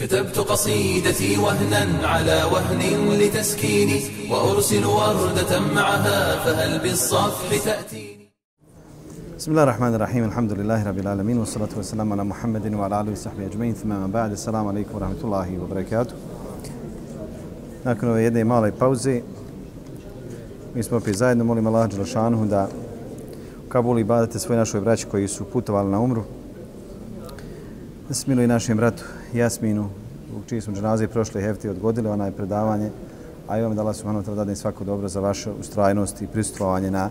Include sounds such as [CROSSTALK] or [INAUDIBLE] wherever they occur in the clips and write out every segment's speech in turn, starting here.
كتبت قصيدتي وهنا على وهن لتسكيني وأرسل وردة معها فهل بالصفح تأتيني بسم الله الرحمن الرحيم الحمد لله رب العالمين والصلاة والسلام على محمد وعلى آله وصحبه أجمعين ثم ما بعد السلام عليكم ورحمة الله وبركاته Nakon ove jedne male pauze, mi smo opet zajedno, molim Allah Đelšanuhu da u Kabulu ibadate svoje našoj braći koji su putovali na umru. Da se miluje našem bratu Jasminu, u čiji smo dženaze prošle hefti odgodili, ona je predavanje, a i vam da Allah subhanahu wa ta'ala svako dobro za vašu ustrajnost i prisustvovanje na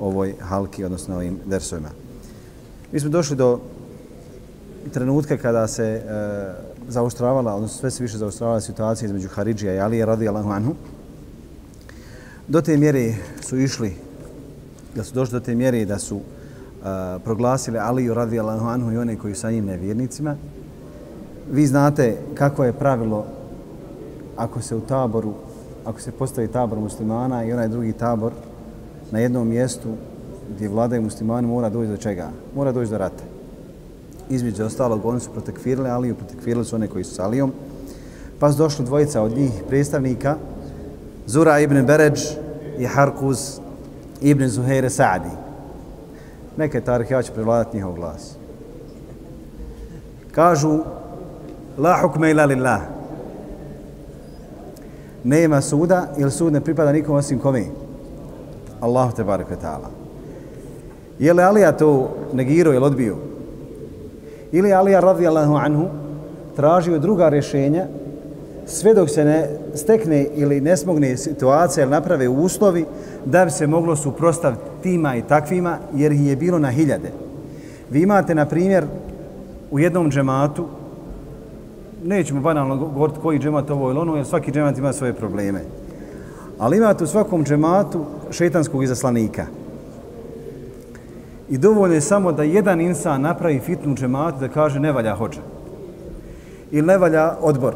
ovoj halki, odnosno ovim dersovima. Mi smo došli do trenutka kada se e, zaostravala, odnosno sve se više zaostravala situacija između Haridžija i Alije radijallahu anhu. Do te mjere su išli, da su došli do te mjere da su e, proglasili Aliju radijallahu anhu i one koji su sa njim nevjernicima. Vi znate kako je pravilo ako se u taboru, ako se postavi tabor muslimana i onaj drugi tabor na jednom mjestu gdje vladaju muslimani mora doći do čega? Mora doći do rata. Između ostalog, oni su protekvirili Aliju, protekvirili su one koji su s Alijom. Pa su došli dvojica od njih predstavnika, Zura ibn Beređ i Harkuz ibn Zuhaire Sa'di. Neke tarih, ja ću prevladati njihov glas. Kažu, la hukme ila lillah. Nema suda, jer sud ne pripada nikom osim kome? Allahu te barek ta'ala. Je li Alija to negirao ili odbio? Ili Alija radijallahu anhu tražio druga rješenja sve dok se ne stekne ili ne smogne situacija ili naprave uslovi da bi se moglo suprostaviti tima i takvima jer ih je bilo na hiljade. Vi imate, na primjer, u jednom džematu, nećemo banalno govoriti koji džemat ovo ili ono, jer svaki džemat ima svoje probleme. Ali imate u svakom džematu šetanskog izaslanika. I dovoljno je samo da jedan insan napravi fitnu džematu da kaže ne valja hođa. Ili ne valja odbor.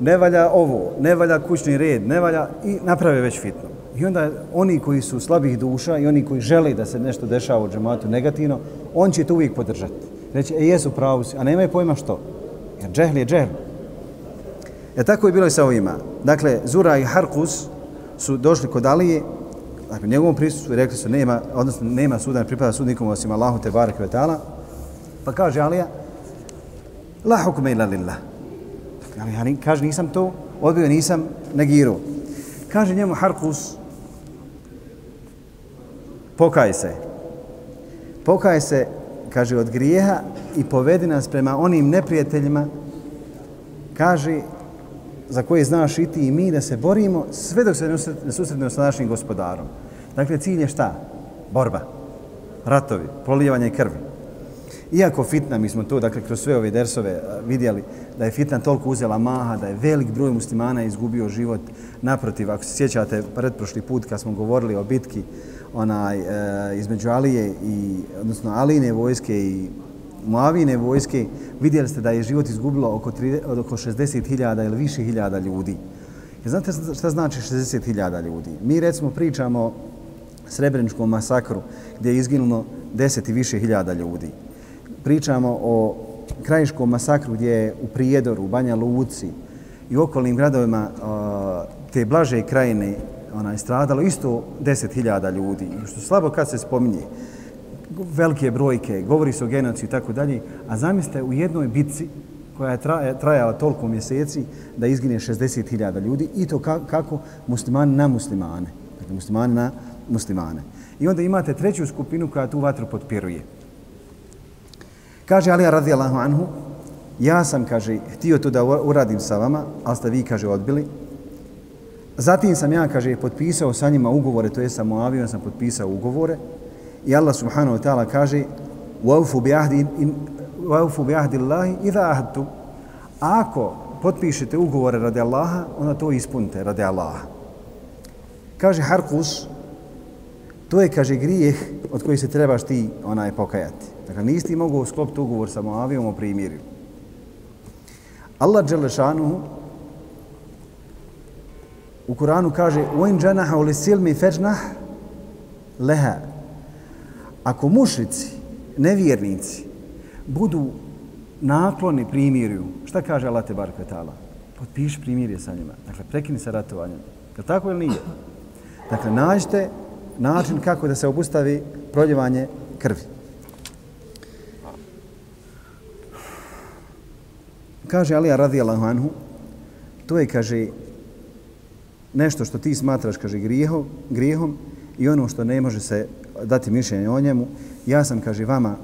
Ne valja ovo, ne valja kućni red, ne valja i naprave već fitnu. I onda oni koji su slabih duša i oni koji žele da se nešto dešava u džematu negativno, on će to uvijek podržati. Reći, e, jesu pravu si, a nemaju pojma što. Jer džehl je džehl. E tako je bilo i sa ovima. Dakle, Zura i Harkus su došli kod Alije, dakle, njegovom prisustvu i rekli su, nema, odnosno, nema suda, ne pripada sudnikom osim Allahu te barek ve ta'ala. Pa kaže Alija, la hukme ila lillah. Ali ja kaže, nisam to odbio, nisam negirao. Kaže njemu Harkus, pokaj se. Pokaj se, kaže, od grijeha i povedi nas prema onim neprijateljima, kaže, za koje znaš i ti i mi da se borimo sve dok se ne susretnemo sa našim gospodarom. Dakle, cilj je šta? Borba. Ratovi, prolijevanje krvi. Iako fitna, mi smo to, dakle, kroz sve ove dersove vidjeli da je fitna toliko uzela maha, da je velik broj muslimana izgubio život. Naprotiv, ako se sjećate predprošli put kad smo govorili o bitki onaj, e, između Alije i, odnosno Aline vojske i Muavine vojske, vidjeli ste da je život izgubilo oko, 30, oko 60.000 ili više hiljada ljudi. I znate šta znači 60.000 ljudi? Mi recimo pričamo o Srebreničkom masakru gdje je izginulo 10 i više hiljada ljudi. Pričamo o Krajiškom masakru gdje je u Prijedoru, u Banja Luci i okolnim gradovima te blaže krajine ona je stradalo isto 10.000 ljudi. I što slabo kad se spominje, velike brojke, govori se o genociju i tako dalje, a zamislite u jednoj bitci koja je trajala toliko mjeseci da izgine 60.000 ljudi i to kako muslimani na muslimane. Dakle, muslimani na muslimane. I onda imate treću skupinu koja tu vatru potpiruje. Kaže Alija radijallahu anhu, ja sam, kaže, htio to da uradim sa vama, ali ste vi, kaže, odbili. Zatim sam ja, kaže, potpisao sa njima ugovore, to je sa Moavijom sam potpisao ugovore, I Allah subhanahu wa ta'ala kaže وَوْفُوا بِعَهْدِ اللَّهِ إِذَا أَهَدْتُمْ Ako potpišete ugovore radi Allaha, onda to ispunite radi Allaha. Kaže Harkus, to je, kaže, grijeh od kojih se trebaš ti onaj pokajati. Dakle, nisi ti mogu sklopiti ugovor sa Moavijom o primirju. Allah Đelešanuhu u Kuranu kaže وَإِنْ جَنَحَ وَلِسِلْمِ فَجْنَحْ لَهَا ako mušici, nevjernici, budu nakloni primirju. Šta kaže Allah te barke ta'ala? Potpiši primirje sa njima. Dakle, prekini sa ratovanjem. Je tako ili nije? Dakle, nađite način kako da se obustavi proljevanje krvi. Kaže Alija radijallahu anhu, to je, kaže, nešto što ti smatraš, kaže, grijehom, grijehom i ono što ne može se dati mišljenje o njemu. Ja sam, kaže, vama e,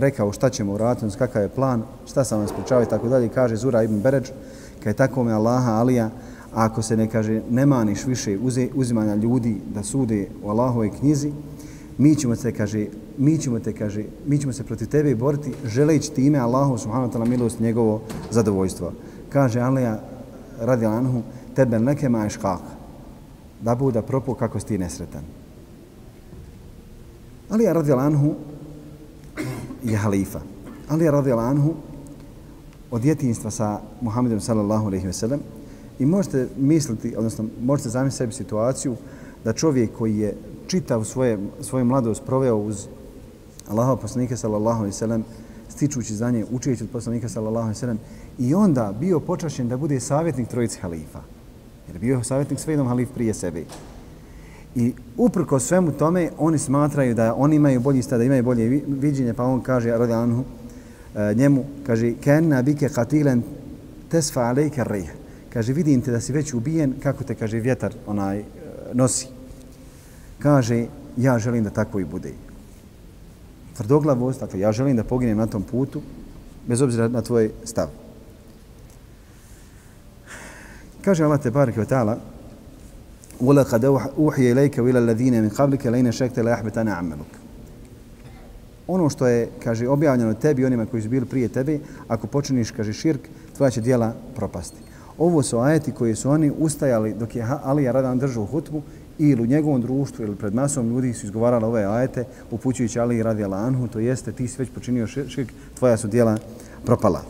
rekao šta ćemo uraditi, znači kakav je plan, šta sam vam spričao i tako dalje. Kaže Zura ibn Beređ, kaže je tako me Allaha, Alija, ako se ne kaže, ne maniš više uze, uzimanja ljudi da sude u Allahove knjizi, mi ćemo se, kaže, mi ćemo te, kaže, mi ćemo se protiv tebe boriti, želeći time Allahu subhanahu wa ta'ala milost njegovo zadovoljstvo. Kaže Alija, radi anhu, tebe neke maješ kak, da bude propo kako si ti nesretan. Alija radi anhu je halifa. Alija radi anhu od djetinjstva sa Muhammedom sallallahu alaihi ve sellem i možete misliti, odnosno možete zamisliti sebi situaciju da čovjek koji je čitav svoje, svoju mladost proveo uz Allaha poslanika sallallahu alaihi sellem, stičući za nje, učeći od poslanika sallallahu alaihi sellem i onda bio počašen da bude savjetnik trojice halifa. Jer bio je savjetnik sve jednom halif prije sebe. I uprko svemu tome, oni smatraju da oni imaju bolji stav, da imaju bolje viđenje, pa on kaže, radi anhu, e, njemu, kaže, kenna bike katilen tesfa alejke rejh. Kaže, vidim te da si već ubijen, kako te, kaže, vjetar onaj e, nosi. Kaže, ja želim da tako i bude tvrdoglavost, dakle ja želim da poginem na tom putu, bez obzira na tvoj stav. Kaže Allah te barek ve ta'ala وَلَقَدْ أُوحِيَ إِلَيْكَ وَإِلَى الَّذِينَ مِنْ قَبْلِكَ لَيْنَ شَكْتَ لَيَحْبِتَنَ عَمَلُكَ Ono što je, kaže, objavljeno tebi onima koji su bili prije tebe, ako počiniš, kaže, širk, tvoja će dijela propasti. Ovo su ajeti koji su oni ustajali dok je Alija Radan držao hutbu ili u njegovom društvu ili pred masom ljudi su izgovarali ove ajete upućujući Ali radi Anhu, to jeste ti si već počinio širk, tvoja su dijela propala.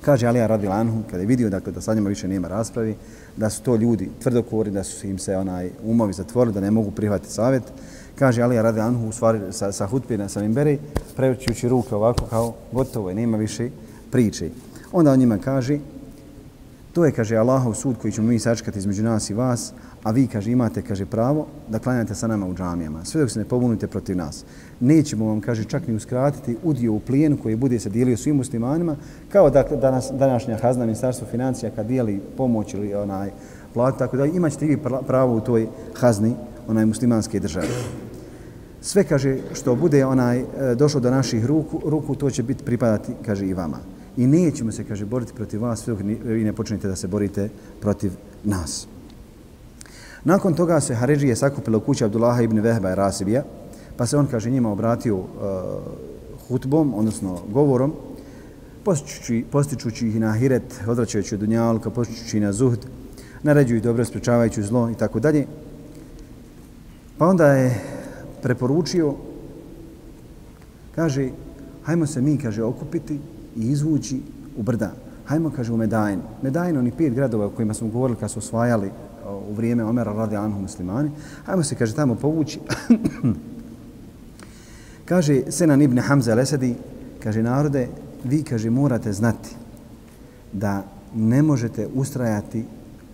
Kaže Alija radi Anhu, kada je vidio dakle, da sa njima više nema raspravi, da su to ljudi tvrdokori, da su im se onaj umovi zatvorili, da ne mogu prihvatiti savjet, kaže Alija radi Anhu u stvari sa, sa hutbina sa Mimberi, prevrćujući ruke ovako kao gotovo je, nema više priče. Onda on njima kaže, to je, kaže, Allahov sud koji ćemo mi sačekati između nas i vas, a vi, kaže, imate, kaže, pravo da klanjate sa nama u džamijama, sve dok se ne pobunite protiv nas. Nećemo vam, kaže, čak ni uskratiti udio u plijenu koji bude se dijelio svim muslimanima, kao da danas, današnja hazna ministarstva financija kad dijeli pomoć ili onaj plat, tako da imaćete vi pravo u toj hazni onaj muslimanske države. Sve, kaže, što bude onaj e, došlo do naših ruku, ruku to će biti pripadati, kaže, i vama. I nećemo se, kaže, boriti protiv vas sve dok vi ne počnete da se borite protiv nas. Nakon toga se Haređije sakupilo u kući Abdullaha ibn Vehba i Rasibija, pa se on, kaže, njima obratio uh, hutbom, odnosno govorom, postičući, postičući ih na hiret, odvraćajući od dunjalka, postičući na zuhd, naređuju dobro, sprečavajući zlo i tako dalje. Pa onda je preporučio, kaže, hajmo se mi, kaže, okupiti i izvući u brda. Hajmo, kaže, u Medajn. Medajn, oni pet gradova o kojima smo govorili kad su osvajali uh, u vrijeme Omera radi Anhu muslimani. Hajmo se, kaže, tamo povući kaže Senan ibn Hamza al-Esadi, kaže, narode, vi, kaže, morate znati da ne možete ustrajati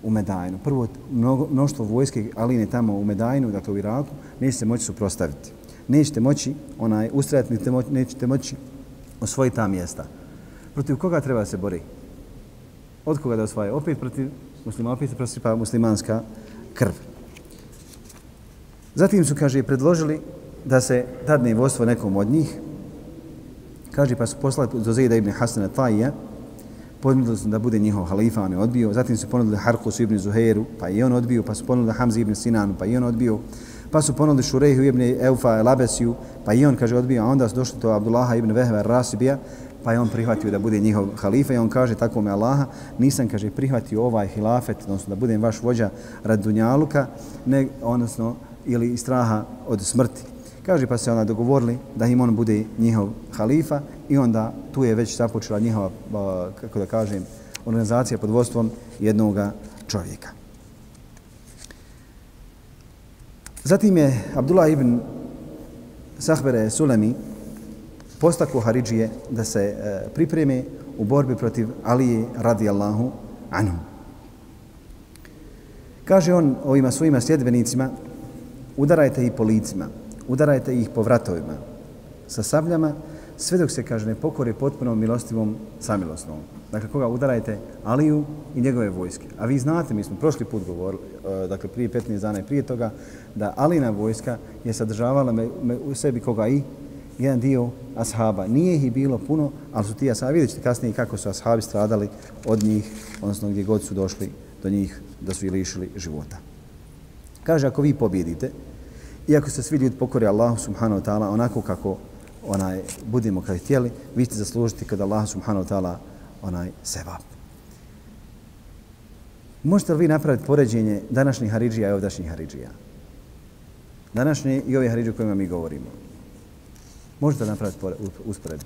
u Medajnu. Prvo, mnogo, mnoštvo vojske Aline tamo u Medajnu, dakle u Iraku, nećete moći suprostaviti. Nećete moći onaj, ustrajati, nećete moći osvojiti ta mjesta. Protiv koga treba se bori? Od koga da osvaja? Opet protiv muslima, opet prosipa muslimanska krv. Zatim su, kaže, predložili da se dadne vodstvo nekom od njih. Kaže, pa su poslali do Zejda ibn Hasana Tajija, ponudili su da bude njihov halifa, on je odbio. Zatim su ponudili Harkusu ibn Zuheiru, pa i on odbio. Pa su ponudili Hamzi ibn Sinanu, pa i on odbio. Pa su ponudili Šurehu ibn Eufa Labesiju, pa i on, kaže, odbio. A onda su došli do Abdullaha ibn Vehve Rasibija, pa je on prihvatio da bude njihov halifa i on kaže tako me Allaha, nisam kaže prihvatio ovaj hilafet, odnosno da budem vaš vođa rad Dunjaluka, ne, odnosno ili straha od smrti. Kaže pa se ona dogovorili da im on bude njihov halifa i onda tu je već započela njihova, kako da kažem, organizacija pod vodstvom jednog čovjeka. Zatim je Abdullah ibn Sahbere Sulemi postako Haridžije da se e, pripreme u borbi protiv Alije radijallahu anhu. Kaže on ovima svojima sljedbenicima, udarajte ih po licima, udarajte ih po vratovima, sa sabljama, sve dok se, kaže, ne pokore potpuno milostivom samilosnom. Dakle, koga udarajte? Aliju i njegove vojske. A vi znate, mi smo prošli put govorili, e, dakle, prije 15 dana i prije toga, da Alina vojska je sadržavala me, me, u sebi koga i jedan dio ashaba. Nije ih bilo puno, ali su ti ashabi, vidjet ćete kasnije kako su ashabi stradali od njih, odnosno gdje god su došli do njih, da su ih lišili života. Kaže, ako vi pobjedite, iako se svi ljudi pokori Allahu subhanahu wa ta'ala onako kako onaj budemo kad htjeli, vi ćete zaslužiti kada Allah subhanahu wa ta'ala onaj seba. Možete li vi napraviti poređenje današnjih Haridžija i ovdašnjih Haridžija? Današnji i ovi Haridži o kojima mi govorimo. Možete li napraviti usporedbu?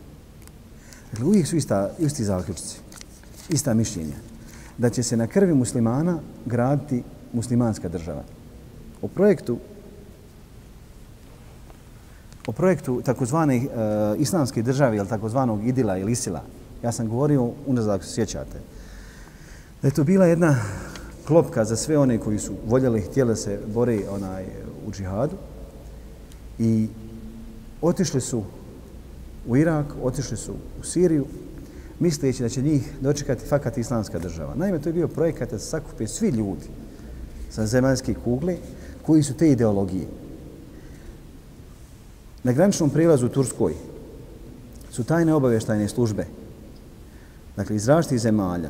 Dakle, uvijek su ista, isti zaključci, ista mišljenja. Da će se na krvi muslimana graditi muslimanska država. O projektu o projektu takozvane e, islamske države ili takozvanog Idila ili Isila, ja sam govorio unazad ako se sjećate, da je to bila jedna klopka za sve one koji su voljeli, htjeli se bore onaj, u džihadu i otišli su u Irak, otišli su u Siriju, misleći da će njih dočekati fakat islamska država. Naime, to je bio projekat da se sakupe svi ljudi sa zemaljske kugle koji su te ideologije. Na graničnom prilazu u Turskoj su tajne obavještajne službe, dakle iz različitih zemalja,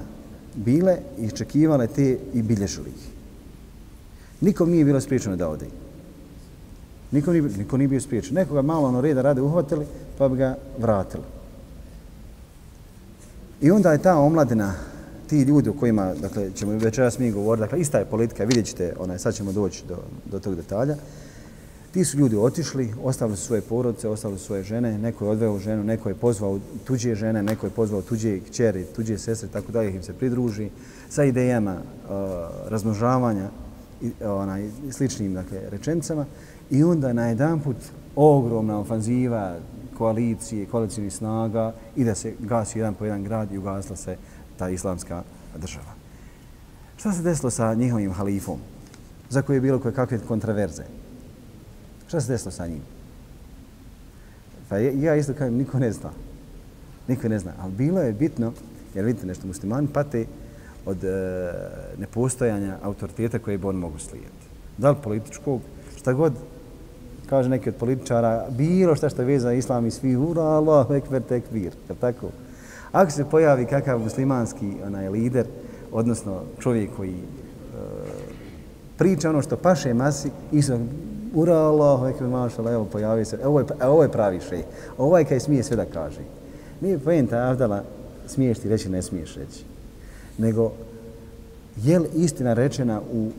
bile i čekivale te i bilježili ih. Nikom nije bilo spriječeno da ode. Niko nije, niko nije bio spriječen. Nekoga malo ono reda rade uhvatili, pa bi ga vratili. I onda je ta omladina, ti ljudi o kojima, dakle, ćemo večeras mi govoriti, dakle, ista je politika, vidjet ćete, onaj, sad ćemo doći do, do tog detalja, Ti su ljudi otišli, ostavili su svoje porodice, ostavili su svoje žene, neko je odveo ženu, neko je pozvao tuđe žene, neko je pozvao tuđe kćeri, tuđe sestre, tako da ih im se pridruži sa idejama uh, razmnožavanja i uh, onaj, sličnim dakle, rečencama. I onda na jedan put ogromna ofanziva koalicije, koalicijnih snaga i da se gasi jedan po jedan grad i ugasla se ta islamska država. Šta se desilo sa njihovim halifom, za koje je bilo koje kakve kontraverze? Šta se desilo sa njim? Pa ja isto kažem, niko ne zna. Niko ne zna. Ali bilo je bitno, jer vidite nešto, muslimani pate od e, nepostojanja autoriteta koje bi on mogu slijediti. Da li političkog, šta god, kaže neki od političara, bilo šta što je vezano islam i svi, ura, Allah, ekver, tekvir, je tako? Ako se pojavi kakav muslimanski onaj lider, odnosno čovjek koji e, priča ono što paše masi, isto ura Allah, ekber mašala, evo pojavi se, ovo je, ovo je pravi šej. Ovaj kaj smije sve da kaže. Nije pojenta Avdala smiješ ti reći, ne smiješ reći. Nego, je li istina rečena u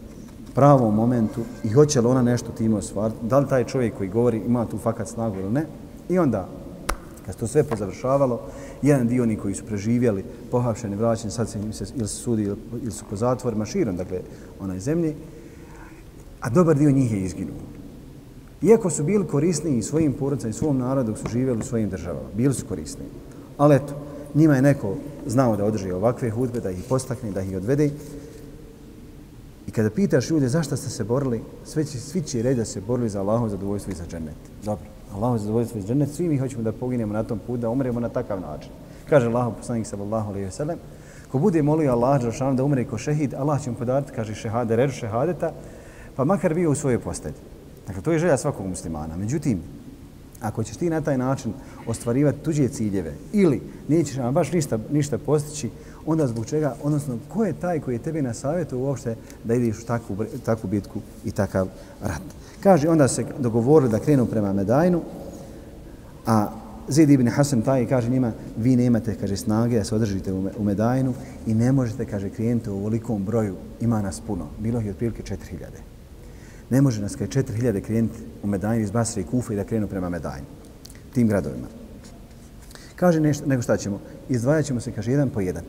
pravom momentu i hoće li ona nešto time ostvariti, da li taj čovjek koji govori ima tu fakat snagu ili ne. I onda, kad se to sve pozavršavalo, jedan dio oni koji su preživjeli, pohapšeni, vraćeni, sad se im se ili su sudi ili su po zatvorima širom, dakle, onaj zemlji, a dobar dio njih je izginuo. Iako su bili korisni i svojim porodcama i svom narodu dok su živjeli u svojim državama, bili su korisni. Ali eto, njima je neko znao da održi ovakve hudbe, da ih postakne, da ih odvede. I kada pitaš ljude zašto ste se borili, sve će, svi će reći da se borili za Allahov zadovoljstvo i za džennet. Dobro, Allahov zadovoljstvo i za džennet, svi mi hoćemo da poginemo na tom putu, da umremo na takav način. Kaže Allahov poslanik sallallahu alaihi wa sallam, ko bude molio Allah da umre ko šehid, Allah će mu podariti, kaže šehade, režu šehadeta, pa makar bio u svojoj postelji. Dakle, to je želja svakog muslimana. Međutim, ako ćeš ti na taj način ostvarivati tuđe ciljeve ili nećeš nam baš ništa, ništa postići, onda zbog čega, odnosno, ko je taj koji je tebi na savjetu uopšte da ideš u takvu, takvu bitku i takav rat? Kaže, onda se dogovorili da krenu prema Medajnu, a Zid ibn Hasan taj kaže njima, vi nemate, kaže, snage da se održite u Medajnu i ne možete, kaže, krenuti u velikom broju, ima nas puno. Bilo je otprilike 4000 ne može nas kaj 4000 krenuti u Medajnu iz Basre i Kufa i da krenu prema Medajnu, tim gradovima. Kaže nešto, nego šta ćemo? Izdvajat ćemo se, kaže, jedan po jedan.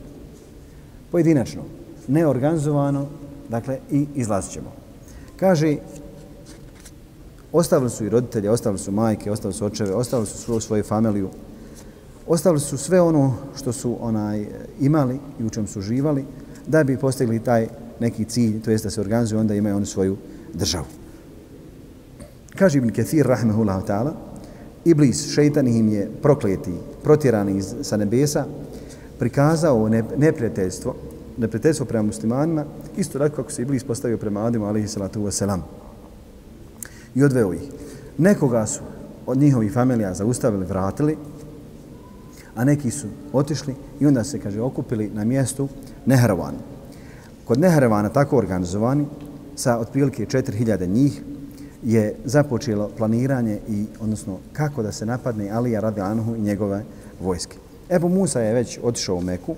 Pojedinačno, neorganizovano, dakle, i izlazit ćemo. Kaže, ostavili su i roditelje, ostavili su majke, ostavili su očeve, ostavili su svoju, svoju familiju, Ostavili su sve ono što su onaj imali i u čem su živali da bi postigli taj neki cilj, to jest da se organizuju, onda imaju oni svoju državu. Kaže Ibn Kathir, rahmehullahu ta'ala, Iblis, šeitan im je prokleti, protjerani iz, sa nebesa, prikazao neprijateljstvo, neprijateljstvo prema muslimanima, isto tako kako se Iblis postavio prema Adimu, alaihi salatu wasalam. I odveo ih. Nekoga su od njihovih familija zaustavili, vratili, a neki su otišli i onda se, kaže, okupili na mjestu Nehravan. Kod Nehravana, tako organizovani, sa otprilike 4000 njih, je započelo planiranje i, odnosno, kako da se napadne Alija radi Anhu i njegove vojske. Ebu Musa je već otišao u Meku,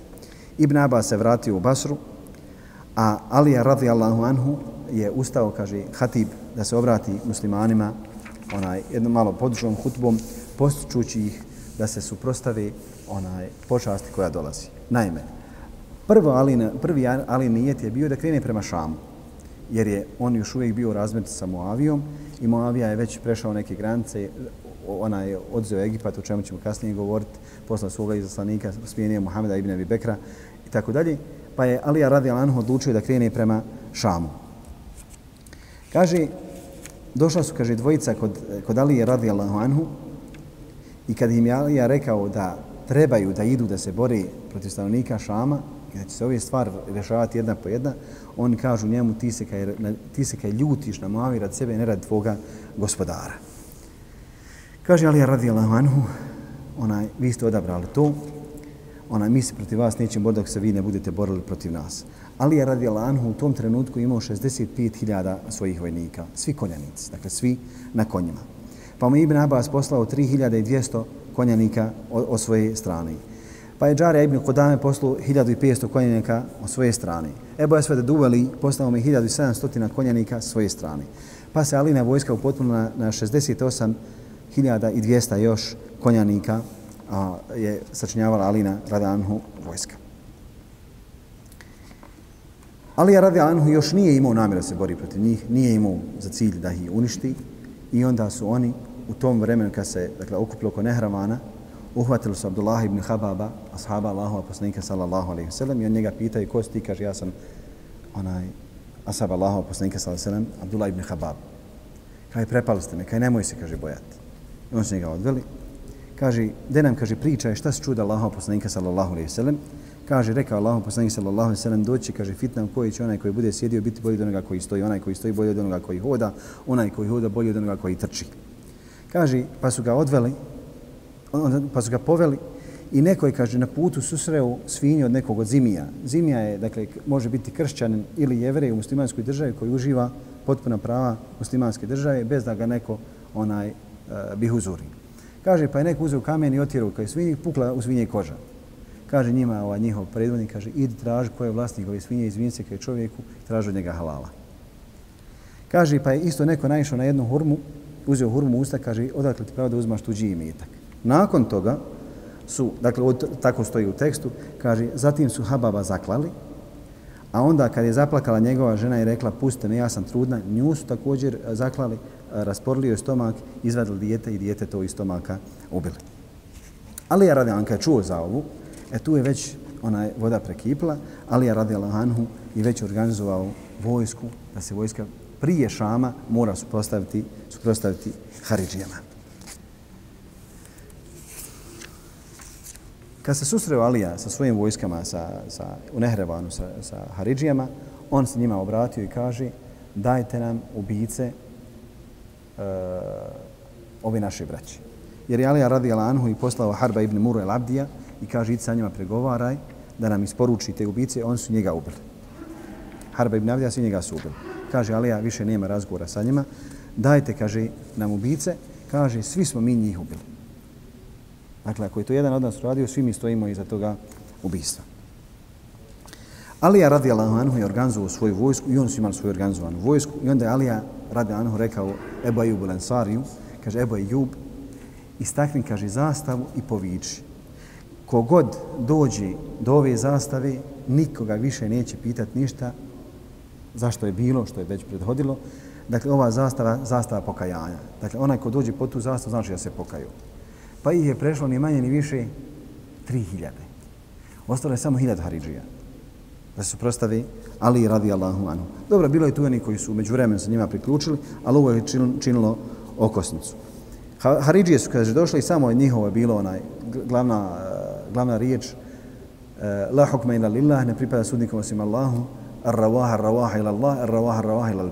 Ibn Abbas se vratio u Basru, a Alija radi Allahu Anhu je ustao, kaže, hatib, da se obrati muslimanima onaj jednom malo podučnom hutbom, postičući ih da se suprostavi onaj počasti koja dolazi. Naime, prvo Alina, prvi Alin nijet je bio da krene prema Šamu, jer je on još uvijek bio razmet sa Moavijom i Moavija je već prešao neke granice, ona je odzeo Egipat, o čemu ćemo kasnije govoriti, posla svoga izaslanika, smijenio Muhameda ibn Abi Bekra i tako dalje, pa je Alija radi Alanhu odlučio da krene prema Šamu. Kaže, došla su, kaže, dvojica kod, kod Alije radi Anhu i kad im je Alija rekao da trebaju da idu da se bore protiv stanovnika Šama i da će se ove stvari rješavati jedna po jedna, oni kažu njemu ti se kaj, ti se kaj ljutiš na Moavi rad sebe, ne rad tvoga gospodara. Kaže Alija radi Anhu, onaj, vi ste odabrali to, ona mi se protiv vas nećemo boriti dok se vi ne budete borili protiv nas. Ali je radi Anhu u tom trenutku imao 65.000 svojih vojnika, svi konjanici, dakle svi na konjima. Pa mu Ibn Abbas poslao 3.200 konjanika od svoje strane. Pa je Džarija Ibn Kodame poslao 1.500 konjanika o svoje strane. Ebu Esvede Duveli poslao mi 1.700 konjanika svoje strane. Pa se Alina vojska upotpunila na, na 68.200 još konjanika a, je sačinjavala Alina Radanhu vojska. Alija radi Anhu još nije imao namjera se bori protiv njih, nije imao za cilj da ih uništi i onda su oni u tom vremenu kad se dakle, okupilo oko Nehravana, uhvatili su Abdullah ibn Hababa, ashaba Allahova poslanika sallallahu alaihi wasallam i on njega pitaju ko si ti, kaže ja sam onaj ashab Allahova poslanika sallallahu alaihi wasallam, Abdullah ibn Habab. Kaj prepali ste me, kaj nemoj se, kaže, bojati. I on su njega odveli. Kaže, de nam, kaže, priča šta se čuda Allahova poslanika sallallahu alaihi wasallam. kaže, rekao Allahov poslanik sallallahu alaihi sellem doći, kaže, fitna u kojoj će onaj koji bude sjedio biti bolji od onoga koji stoji, onaj koji stoji bolji od onoga koji hoda, onaj koji hoda bolji od onoga koji trči. Kaže, pa su ga odveli, pa su ga poveli i neko je, kaže, na putu susreo svinju od nekog od zimija. Zimija je, dakle, može biti kršćanin ili jevrej u muslimanskoj državi koji uživa potpuna prava muslimanske države bez da ga neko onaj e, uh, bih uzuri. Kaže, pa je neko uzeo kamen i otjerao kao svinje, pukla u svinje koža kaže njima ovaj njihov predvodnik, kaže idi traži ko je vlasnik ove svinje, izvini se kao čovjeku, traži od njega halala. Kaže pa je isto neko naišao na jednu hurmu, uzeo hurmu usta, kaže odakle ti pravo da uzmaš tuđi imetak. Nakon toga su, dakle od, tako stoji u tekstu, kaže zatim su Hababa zaklali, a onda kad je zaplakala njegova žena i rekla puste me, ja sam trudna, nju su također e, zaklali, e, rasporili joj stomak, izvadili dijete i dijete to iz stomaka ubili. Ali ja radi Anka je čuo za ovu, E tu je već ona voda prekipla, ali je radi Anhu i već organizovao vojsku, da se vojska prije Šama mora suprostaviti, suprostaviti Haridžijama. Kad se susreo Alija sa svojim vojskama sa, sa, u Nehrevanu sa, sa Haridžijama, on se njima obratio i kaže dajte nam ubice uh, ovi naši braći. Jer je Alija radi Anhu i poslao Harba ibn Muru el Abdija, i kaže idi sa njima pregovaraj da nam isporuči te ubice, oni su njega ubili. Harba ibn Abdija su njega su ubili. Kaže, Alija više nema razgovora sa njima. Dajte, kaže, nam ubice. Kaže, svi smo mi njih ubili. Dakle, ako je to jedan od nas radio, svi mi stojimo iza toga ubistva. Alija radi Allahu Anhu je organizovao svoju vojsku i oni su imali svoju organizovanu vojsku i onda je Alija radi Anhu rekao Ebu Jubu Lansariju, kaže Ebu Jub, istakni, kaže, zastavu i poviči kogod dođe do ove zastave, nikoga više neće pitati ništa zašto je bilo, što je već prethodilo. Dakle, ova zastava, zastava pokajanja. Dakle, onaj ko dođe po tu zastavu, znači da se pokaju. Pa ih je prešlo ni manje ni više 3000. Ostalo je samo 1000 Haridžija. Da se suprostavi Ali radi Allahu anhu. Dobro, bilo je tu oni koji su među vremen sa njima priključili, ali ovo je činilo okosnicu. Haridžije su, kaže, došli i samo njihovo je bilo onaj glavna, eh, glavna riječ eh, La hukma ila lillah, ne pripada sudnikom osim Allahu, ar rawaha ar rawaha ila Allah, ar rawaha ar rawaha ila al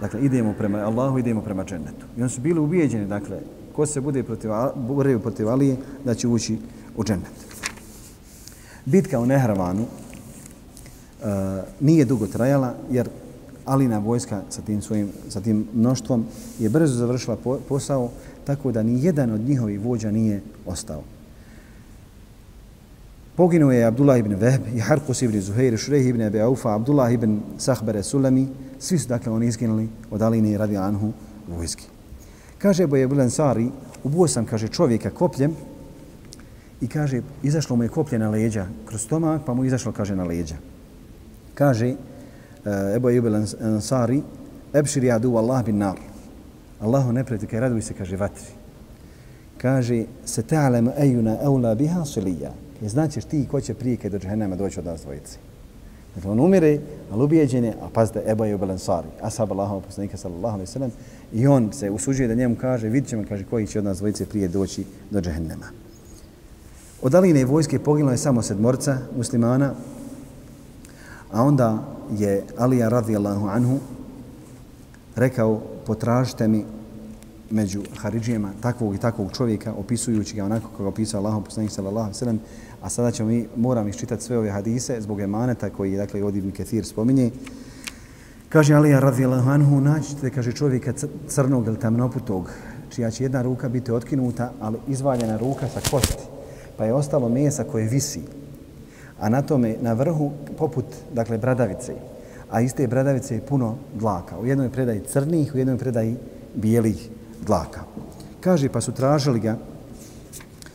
Dakle, idemo prema Allahu, idemo prema džennetu. I oni su bili ubijeđeni, dakle, ko se bude protiv, borio protiv Alije, da će ući u džennet. Bitka u Nehravanu uh, nije dugo trajala, jer Alina vojska sa tim svojim sa tim mnoštvom je brzo završila posao tako da ni jedan od njihovih vođa nije ostao. Poginuo je Abdullah ibn Vehb i Harkus ibn Zuhair, Šurejh ibn Abi Aufa, Abdullah ibn Sahbere Sulami, svi su dakle oni izginuli od Aline i radi Anhu vojski. Kaže Ebu Ebu Lansari, ubuo sam, kaže, čovjeka kopljem i kaže, izašlo mu je koplje na leđa kroz stomak, pa mu izašlo, kaže, na leđa. Kaže, eh, Ebu Ebu Lansari, Ebšir ja du Allah bin nar. Allahu ne kaj raduj se, kaže, vatri. Kaže, se ta'alem ejuna eula biha silija. Znaćeš značiš ti ko će prije kaj do džahennama doći od nas dvojice. Dakle, on umire, ali ubijeđen je, a pazite, Eba je u Belensari, ashab Allahova poslanika sallallahu alaihi sallam, i on se usuđuje da njemu kaže, vidit ćemo, kaže, koji će od nas dvojice prije doći do džehennema. Od Aline vojske poginulo je samo sedmorca muslimana, a onda je Alija radijallahu anhu rekao, potražite mi među Haridžijama takvog i takvog čovjeka, opisujući ga onako kako opisao Allahom poslanik sallallahu alaihi sallam, a sada ćemo mi, moram iščitati sve ove hadise zbog emaneta koji, dakle, od Ibn Kathir spominje. Kaže Alija radijallahu anhu, naćete, kaže čovjeka crnog ili tamnoputog, čija će jedna ruka biti otkinuta, ali izvaljena ruka sa kosti, pa je ostalo mesa koje visi, a na tome, na vrhu, poput, dakle, bradavice, a iste bradavice je puno dlaka. U jednoj predaji crnih, u jednoj predaji bijelih dlaka. Kaže, pa su tražili ga,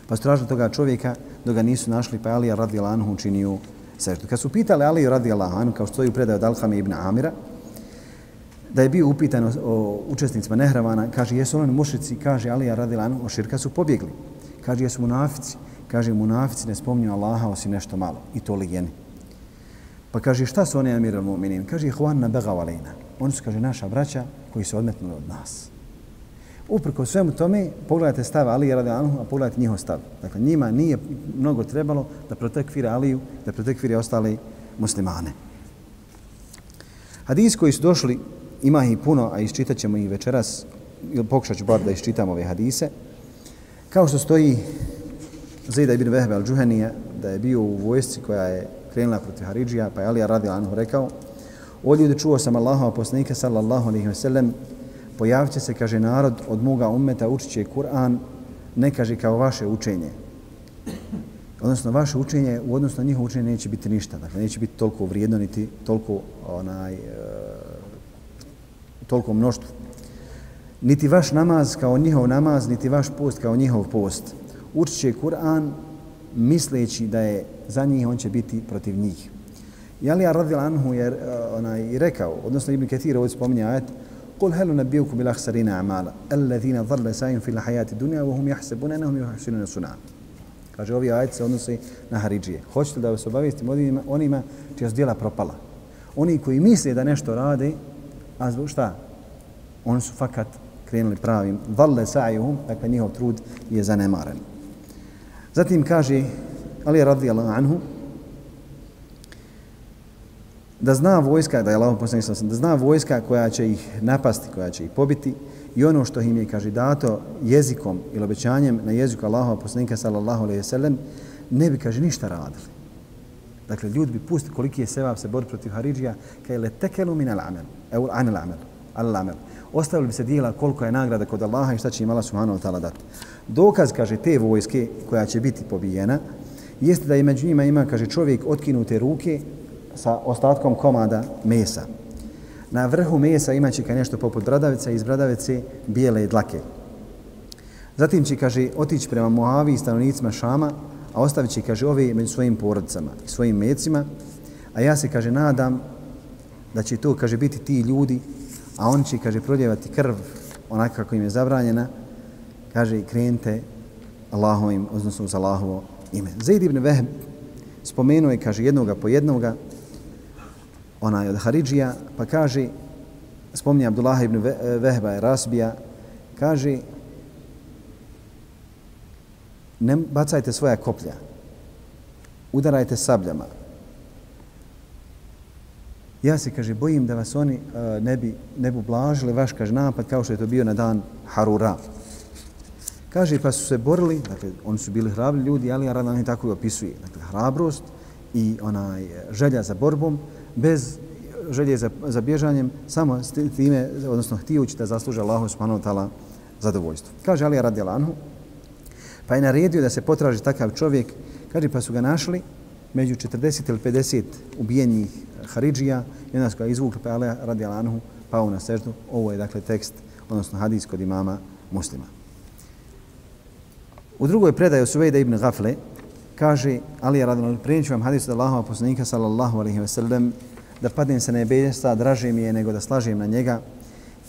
pa su tražili toga čovjeka, dok ga nisu našli, pa Alija radi Anhu učinio seždu. Kad su pitali Aliju radi Anhu, kao što je u predaju od Alhame ibn Amira, da je bio upitan o, o učesnicima Nehravana, kaže, jesu oni mušici, kaže Alija radi Anhu, o širka su pobjegli. Kaže, jesu munafici, kaže, munafici ne spomnju Allaha osim nešto malo, i to lijeni. Pa kaže, šta su oni Amir al-Mu'minin? Kaže, Huan na begav alejna. Oni su, kaže, naša braća koji su odmetnuli od nas. Uprko svemu tome, pogledajte stav Alije radi Anhu, a pogledajte njihov stav. Dakle, njima nije mnogo trebalo da protekvire Aliju, da protekvire ostale muslimane. Hadis koji su došli, ima ih puno, a isčitat ćemo ih večeras, ili pokušat ću bar da isčitam ove hadise. Kao što stoji Zajda ibn Vehbe al-Džuhenija, da je bio u vojsci koja je krenula protiv Haridžija, pa je Alija radi Anhu rekao, O ljudi, čuo sam Allahova poslanika, sallallahu alaihi wa sallam, pojavit će se, kaže, narod od moga ummeta učit će Kur'an, ne kaže kao vaše učenje. Odnosno, vaše učenje, u odnosu na njihovo učenje neće biti ništa. Dakle, neće biti toliko vrijedno, niti toliko, onaj, e, toliko mnoštvo. Niti vaš namaz kao njihov namaz, niti vaš post kao njihov post. Učit će Kur'an misleći da je za njih, on će biti protiv njih. Jalija Ali Radil Anhu je e, onaj, rekao, odnosno Ibn Ketir ovdje spominje ajet, قل هل نبيكم بالاخسرين اعمالا الذين ضل سعيهم في الحياه الدنيا وهم يحسبون انهم يحسنون صنعا kaže ovi ajet se odnosi na Haridžije. Hoćete da vas obavijestim onima, onima čija su djela propala. Oni koji misle da nešto rade, a zbog šta? Oni su fakat krenuli pravim. Valle sa'juhum, dakle njihov trud je zanemaren. Zatim kaže Ali radijallahu anhu, da zna vojska, da je Allahom poslanik sam, da zna vojska koja će ih napasti, koja će ih pobiti i ono što im je, kaže, dato jezikom ili obećanjem na jeziku Allahova poslanika sallallahu alaihi sallam, ne bi, kaže, ništa radili. Dakle, ljudi bi pustili koliki je sevap se bori protiv Haridžija, kaj le tekelu min al-amel, eul anil amel, al-amel. Ostavili bi se dijela koliko je nagrada kod Allaha i šta će im Allah subhanahu wa ta'ala dati. Dokaz, kaže, te vojske koja će biti pobijena, jeste da je među njima ima, kaže, čovjek otkinute ruke sa ostatkom komada mesa. Na vrhu mesa ima će nešto poput bradavice, iz bradavice bijele dlake. Zatim će, kaže, otići prema Moavi i stanovnicima Šama, a ostavit će, kaže, ove među svojim porodicama i svojim mecima, a ja se, kaže, nadam da će to, kaže, biti ti ljudi, a on će, kaže, proljevati krv onako kako im je zabranjena, kaže, krenite Allahovim, odnosno uz Allahovo ime. Zaid ibn Vehb spomenuo je, kaže, jednoga po jednoga, onaj od Haridžija, pa kaže, spominje Abdullah ibn Vehba i Rasbija, kaže, ne bacajte svoja koplja, udarajte sabljama. Ja se, kaže, bojim da vas oni uh, ne bi, ne bi blažili vaš, kaže, napad kao što je to bio na dan Harura. Kaže, pa su se borili, dakle, oni su bili hrabri ljudi, ali ja radno tako i opisuje. Dakle, hrabrost i onaj e, želja za borbom, bez želje za, za bježanjem, samo s time, odnosno htijući da zasluže Allahu subhanahu wa ta'ala zadovoljstvo. Kaže Alija radi pa je naredio da se potraži takav čovjek, kaže pa su ga našli među 40 ili 50 ubijenih Haridžija jedna su ga izvukli pa je Alija radi pao na seždu. Ovo je dakle tekst, odnosno hadis kod imama muslima. U drugoj predaju Suvejda ibn Gafle kaže Alija radi Anhu, preniću vam hadisu da Allahova poslanika sallallahu alaihi ve sellem da padnem sa nebesa, draže mi je nego da slažem na njega.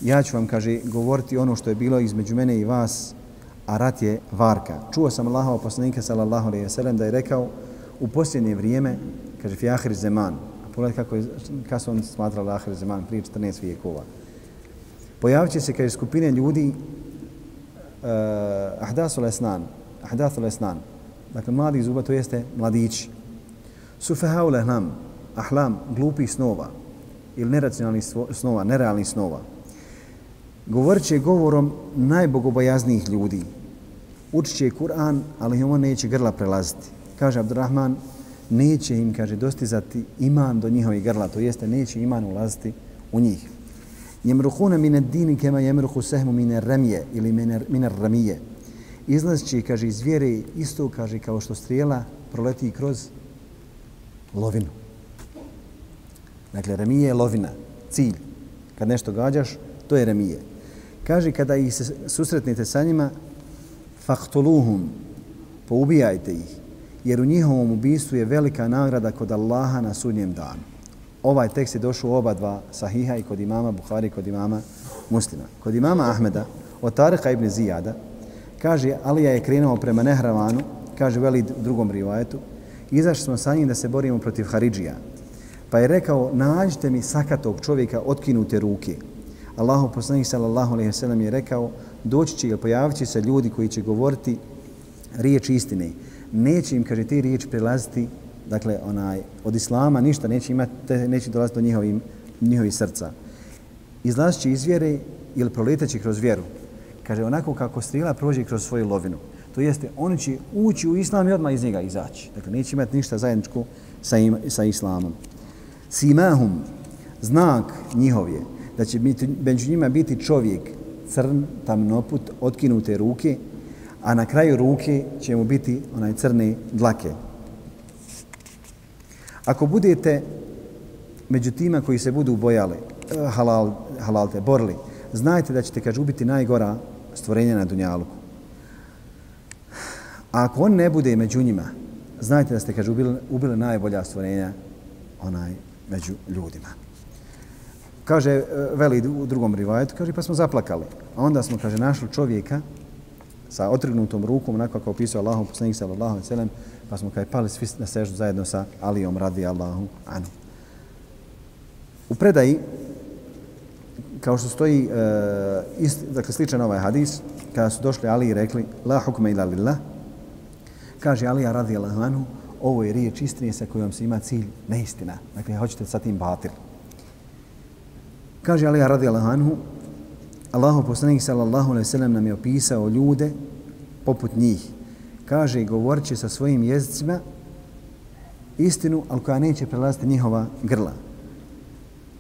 Ja ću vam, kaže, govoriti ono što je bilo između mene i vas, a rat je varka. Čuo sam Allahova poslanika, sallallahu alaihi sallam, da je rekao u posljednje vrijeme, kaže, fi ahir zeman. A pogledaj kako je, kako su on smatrali ahir zeman, prije 14 vijekova. Pojavit će se, kaže, skupine ljudi, eh, uh, ahdasu lesnan, ahdasu lesnan, dakle, mladi zuba, to jeste mladići. Sufehau lehnam, ahlam, glupi snova ili neracionalnih snova, nerealnih snova. Govorit će govorom najbogobojaznijih ljudi. Učit će Kur'an, ali on neće grla prelaziti. Kaže Abdurrahman, neće im, kaže, dostizati iman do njihovih grla, to jeste neće iman ulaziti u njih. Jemruhuna mine dini kema jemruhu sehmu mine remije ili mine ramije. Izlazit kaže, iz vjere isto, kaže, kao što strijela proleti kroz lovinu. Dakle, remije je lovina, cilj. Kad nešto gađaš, to je remije. Kaže, kada ih se susretnete sa njima, fahtuluhum, poubijajte ih, jer u njihovom ubistvu je velika nagrada kod Allaha na sudnjem danu. Ovaj tekst je došao u oba dva sahiha i kod imama Buhari i kod imama muslima. Kod imama Ahmeda, od Tarika ibn Zijada, kaže, Alija je krenuo prema Nehravanu, kaže, veli u drugom rivajetu, izašli smo sa njim da se borimo protiv Haridžija, Pa je rekao, nađite mi sakatog čovjeka otkinute ruke. Allahu poslanik sallallahu alejhi ve sellem je rekao, doći će ili pojavit će se ljudi koji će govoriti riječ istine. Neće im, kaže, te riječ prelaziti, dakle, onaj, od islama ništa neće imati, neće dolaziti do njihovim, njihovih srca. Izlazit će iz vjere ili proletaći kroz vjeru. Kaže, onako kako strila prođe kroz svoju lovinu. To jeste, oni će ući u islam i odmah iz njega izaći. Dakle, neće imati ništa zajedničko sa, im, sa islamom simahum, znak njihov je da će biti, među njima biti čovjek crn, tamnoput, otkinute ruke, a na kraju ruke će mu biti onaj crne dlake. Ako budete među tima koji se budu bojali, eh, halal, halalte, borli, znajte da ćete, kaže, ubiti najgora stvorenja na Dunjaluku. A ako on ne bude među njima, znajte da ste, kaže, ubili, ubili najbolja stvorenja onaj među ljudima. Kaže, e, veli u drugom rivajetu, kaže, pa smo zaplakali. A onda smo, kaže, našli čovjeka sa otrgnutom rukom, onako kako opisao Allahom poslanik sallallahu alejhi ve sellem, pa smo kaj pali svi na seždu zajedno sa Alijom radi Allahu anu. U predaji, kao što stoji, e, ist, dakle, sličan ovaj hadis, kada su došli Ali i rekli, la hukme ila lillah, kaže Alija radi anhu, ovo je riječ istine sa kojom se ima cilj neistina. Dakle, hoćete sa tim batir. Kaže Ali radi anhu, Allahu poslanik sallallahu alaihi sallam nam je opisao ljude poput njih. Kaže, govorit će sa svojim jezicima istinu, ali koja neće prelaziti njihova grla.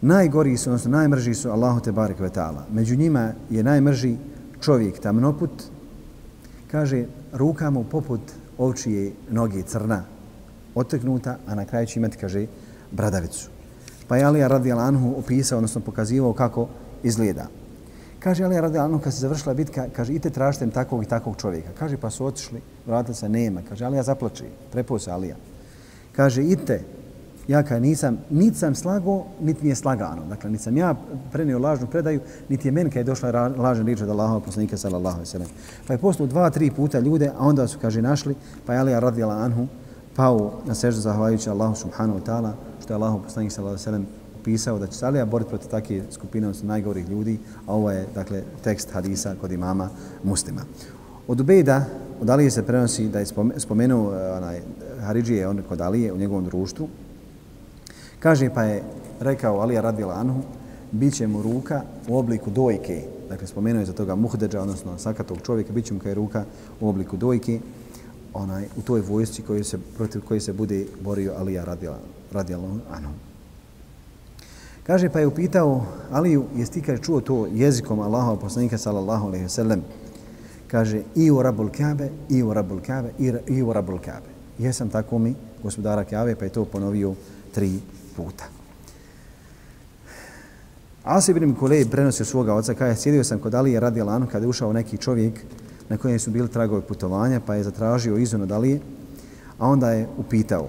Najgori su, odnosno najmrži su Allahu te barek ve ta'ala. Među njima je najmrži čovjek tamnoput, kaže, ruka mu poput ovčije noge crna, oteknuta, a na kraju će imati, kaže, bradavicu. Pa je Alija radi Anhu opisao, odnosno pokazivao kako izgleda. Kaže Alija radi Anhu, kad se završila bitka, kaže, ite tražite takvog i takvog čovjeka. Kaže, pa su otišli, vratili se, nema. Kaže, Alija zaplači, prepo se Alija. Kaže, ite ja kad nisam, niti sam slago, niti mi je slagano. Dakle, niti sam ja prenio lažnu predaju, niti je meni kad je došla lažna riječ od Allahova poslanika sallallahu alaihi sallam. Pa je poslao dva, tri puta ljude, a onda su, kaže, našli, pa je Alija radijala anhu, pao na seždu zahvaljujući Allahu subhanahu wa ta'ala, što je Allahu poslanik sallallahu alaihi sallam pisao da će se Alija boriti protiv takve skupine, odnosno najgorih ljudi, a ovo je, dakle, tekst hadisa kod imama muslima. Od Ubejda, od Alije se prenosi da je spomenuo eh, onaj, Haridžije on kod Alije u njegovom društvu, Kaže pa je rekao Alija radila Anhu, bit će mu ruka u obliku dojke. Dakle, spomenuo je za toga muhdeđa, odnosno sakatog čovjeka, bit će mu kaj ruka u obliku dojke onaj, u toj vojsci koji se, protiv koji se bude borio Alija radila, radila Anhu. Kaže pa je upitao Aliju, jesi ti kaže čuo to jezikom Allahova poslanika sallallahu alejhi ve sellem? Kaže i u Rabbul Kabe, i u Rabbul Kabe, i u Rabbul Kabe. Jesam tako mi, gospodara Kabe, pa je to ponovio tri puta. Asib ibn Kulej prenosio svoga oca, kada je sjedio sam kod Alije radi Lanu kada je ušao neki čovjek na kojem su bili tragovi putovanja, pa je zatražio izun od Alije, a onda je upitao.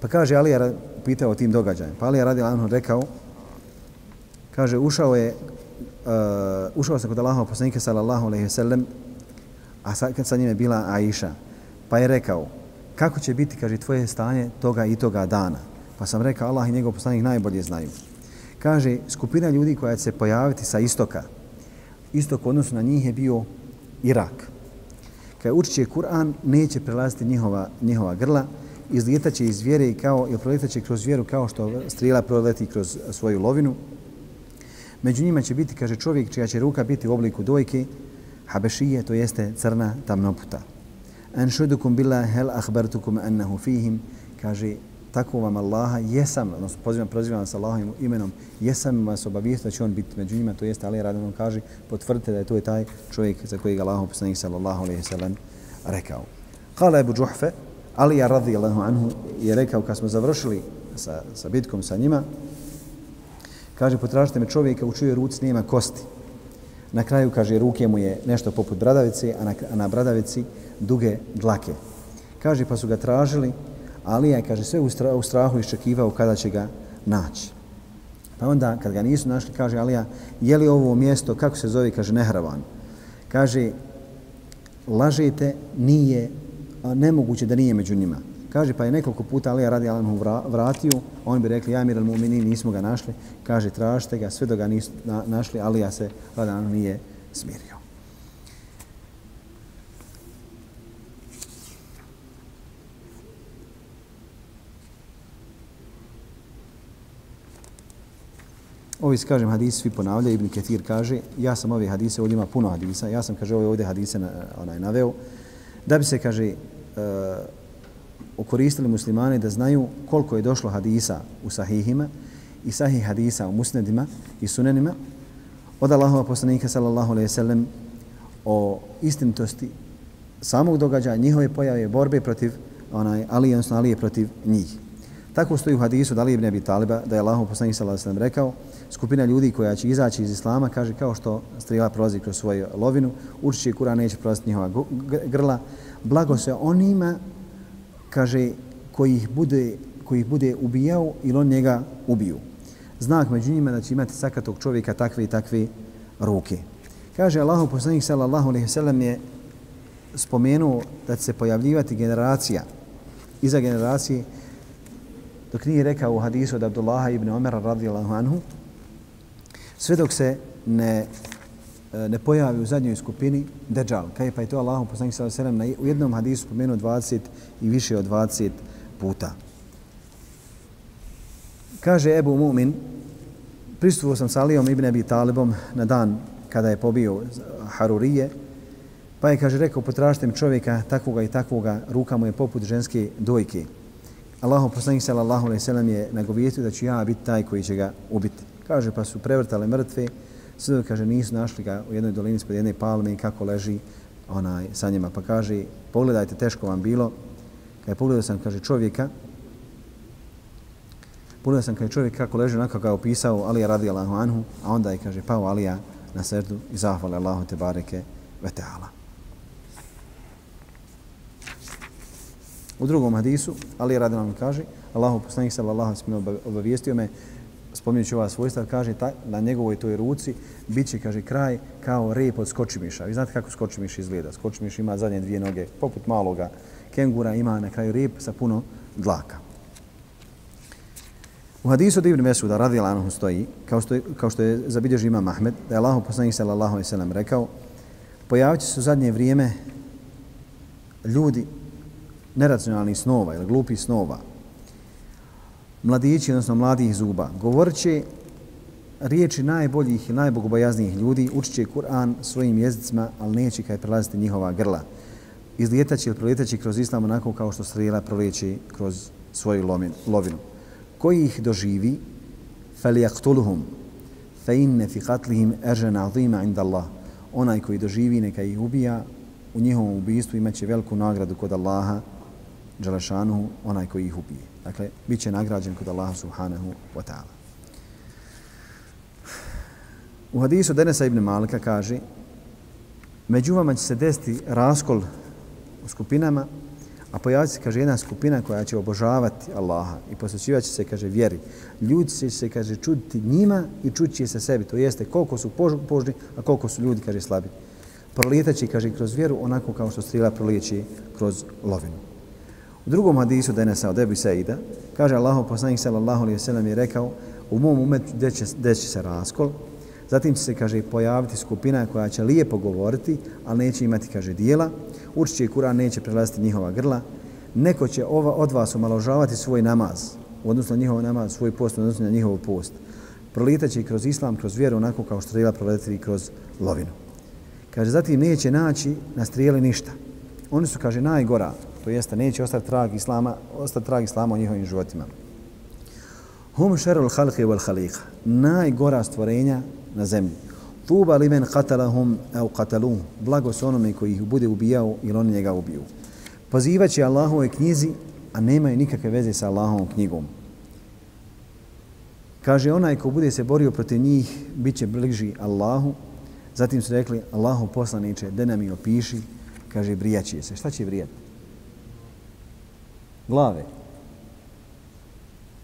Pa kaže Alija upitao o tim događajem. Pa Alija radi Lanu rekao, kaže, ušao je, uh, ušao sam kod Allahova poslanika sallallahu alaihi sallam, a sa, kad sa njime bila Aisha, pa je rekao, kako će biti, kaže, tvoje stanje toga i toga dana. Pa sam rekao, Allah i njegov poslanik najbolje znaju. Kaže, skupina ljudi koja će se pojaviti sa istoka, istok odnosno na njih je bio Irak. Kada učit će Kur'an, neće prelaziti njihova, njihova grla, izlijetaće iz vjere kao, ili proletaće kroz vjeru kao što strila proleti kroz svoju lovinu. Među njima će biti, kaže čovjek, čija će ruka biti u obliku dojke, habešije, to jeste crna tamnoputa. An šudukum bila hel ahbartukum annahu fihim, kaže, tako vam Allaha, jesam, odnosno pozivam, prozivam vas Allahovim imenom, jesam vas obavijest da će on biti među njima, to jeste Ali Radanom kaže, potvrdite da je to je taj čovjek za kojeg Allah poslanik sallallahu alaihi sallam rekao. Kala Ebu Džuhfe, Ali radijallahu anhu je rekao kad smo završili sa, sa bitkom sa njima, kaže potražite me čovjeka u čujoj ruci nema kosti. Na kraju, kaže, ruke mu je nešto poput bradavice, a na, a na bradavici duge dlake. Kaže, pa su ga tražili, Alija je, kaže, sve u strahu iščekivao kada će ga naći. Pa onda, kad ga nisu našli, kaže Alija, je li ovo mjesto, kako se zove, kaže, Nehravan. Kaže, lažete, nije, nemoguće da nije među njima. Kaže, pa je nekoliko puta Alija radi Alanhu vratio, on bi rekli, ja miran mumini, nismo ga našli. Kaže, tražite ga, sve do ga nisu našli, Alija se radi Alanhu nije smirio. Ovi se, kažem, hadis svi ponavljaju. Ibn Ketir kaže, ja sam ove hadise, ovdje ima puno hadisa, ja sam, kaže, ove ovdje hadise na, onaj, naveo, da bi se, kaže, uh, okoristili muslimani da znaju koliko je došlo hadisa u sahihima i sahih hadisa u musnedima i sunenima od Allahova poslanika, sallallahu alaihi sallam, o istinitosti samog događaja, njihove pojave, borbe protiv onaj, Ali, odnosno Ali je protiv njih. Tako stoji u hadisu da Ali ibn Abi Taliba, da je Allahov poslanik sallallahu alaihi sallam rekao, skupina ljudi koja će izaći iz Islama, kaže kao što strela prolazi kroz svoju lovinu, učit će Kur'an, neće prolaziti njihova grla. Blago se onima, kaže, koji ih bude, koji ih bude ubijao ili on njega ubiju. Znak među njima da će imati sakatog čovjeka takve i takve ruke. Kaže Allahu poslanik sallallahu alejhi ve sellem je spomenuo da će se pojavljivati generacija iza generacije dok nije rekao u hadisu od Abdullaha ibn Omera radijallahu anhu sve dok se ne, e, ne pojavi u zadnjoj skupini Dejjal. Kaj pa je to Allahu poslanik sallallahu alejhi ve sellem u jednom hadisu spomenuo 20 i više od 20 puta. Kaže Ebu Mu'min, pristupovao sam sa Alijom ibn Abi Talibom na dan kada je pobio Harurije, pa je, kaže, rekao, potražite mi čovjeka takvoga i takvoga, ruka mu je poput ženske dojke. Allahu poslanik sallallahu alejhi ve sellem je nagovijestio da ću ja biti taj koji će ga ubiti. Kaže, pa su prevrtale mrtve, sve kaže, nisu našli ga u jednoj dolini ispod jedne palme i kako leži onaj sa njima. Pa kaže, pogledajte, teško vam bilo. Kada je pogledao sam, kaže, čovjeka, pogledao sam, kaže, čovjek kako leži, onako ga opisao Alija radi Allahu anhu, a onda je, kaže, pao Alija na srdu i zahvali Allahu te bareke veteala. U drugom hadisu, Ali radi nam kaže, Allahu poslanik sallallahu alejhi ve sellem obavijestio me spominjući ova svojstva, kaže ta, na njegovoj toj ruci bit će, kaže, kraj kao rep od skočimiša. Vi znate kako skočimiš izgleda. Skočimiš ima zadnje dvije noge, poput maloga kengura, ima na kraju rep sa puno dlaka. U hadisu od Ibn Mesuda radi Anhu stoji, kao što, je, kao što je zabilježi ima Mahmed, da je Allah poslanik sallallahu alaihi sallam rekao, pojavit će se u zadnje vrijeme ljudi neracionalnih snova ili glupih snova, mladići, odnosno mladih zuba, govorit će riječi najboljih i najbogobojaznijih ljudi, učit će Kur'an svojim jezicima, ali neće kaj prelaziti njihova grla. Izlijetaće ili proletaće kroz islam onako kao što strela proleće kroz svoju lovinu koji ih doživi فَلْيَقْتُلُهُمْ فَإِنَّ فِي قَتْلِهِمْ أَرْجَنَ عَظِيمًا عِنْدَ اللَّهِ Onaj koji doživi neka ih ubija, u njihovom ubijstvu imaće veliku nagradu kod Allaha, Đalešanuhu, onaj koji ih ubije. Dakle, bit će nagrađen kod Allaha subhanahu wa ta'ala. U hadisu Denesa ibn Malika kaže među vama će se desiti raskol u skupinama A pojavit se, kaže, jedna skupina koja će obožavati Allaha i posjećivat će se, kaže, vjeri. Ljudi će se, kaže, čuditi njima i čući će se sebi. To jeste koliko su požni, a koliko su ljudi, kaže, slabi. Prolijetat će, kaže, kroz vjeru onako kao što strela prolijeći kroz lovinu. U drugom hadisu Denesa od Ebi Seida, kaže Allah, poslanik sallallahu alaihi sallam je rekao, u mom umetu deći se raskol, zatim će se, kaže, pojaviti skupina koja će lijepo govoriti, ali neće imati, kaže, dijela, učiće Kur'an, neće prelaziti njihova grla. Neko će ova, od vas omaložavati svoj namaz, odnosno njihov namaz, svoj post, odnosno na njihov post. Prolitaće kroz islam, kroz vjeru, onako kao što treba proletiti kroz lovinu. Kaže, zatim neće naći na strijeli ništa. Oni su, kaže, najgora, to jeste, neće ostati trag islama, ostati trag islama u njihovim životima. Hum šerul halqi wal khaliqa. Najgora stvorenja na zemlji. Tuba li men qatalahum au qataluh. Blago se onome koji ih bude ubijao ili oni njega ubiju. Pozivaće Allahove knjizi, a nemaju nikakve veze sa Allahovom knjigom. Kaže, onaj ko bude se borio protiv njih, bit će bliži Allahu. Zatim su rekli, Allahu poslaniče, da nam i opiši. Kaže, brijaće se. Šta će brijati? Glave.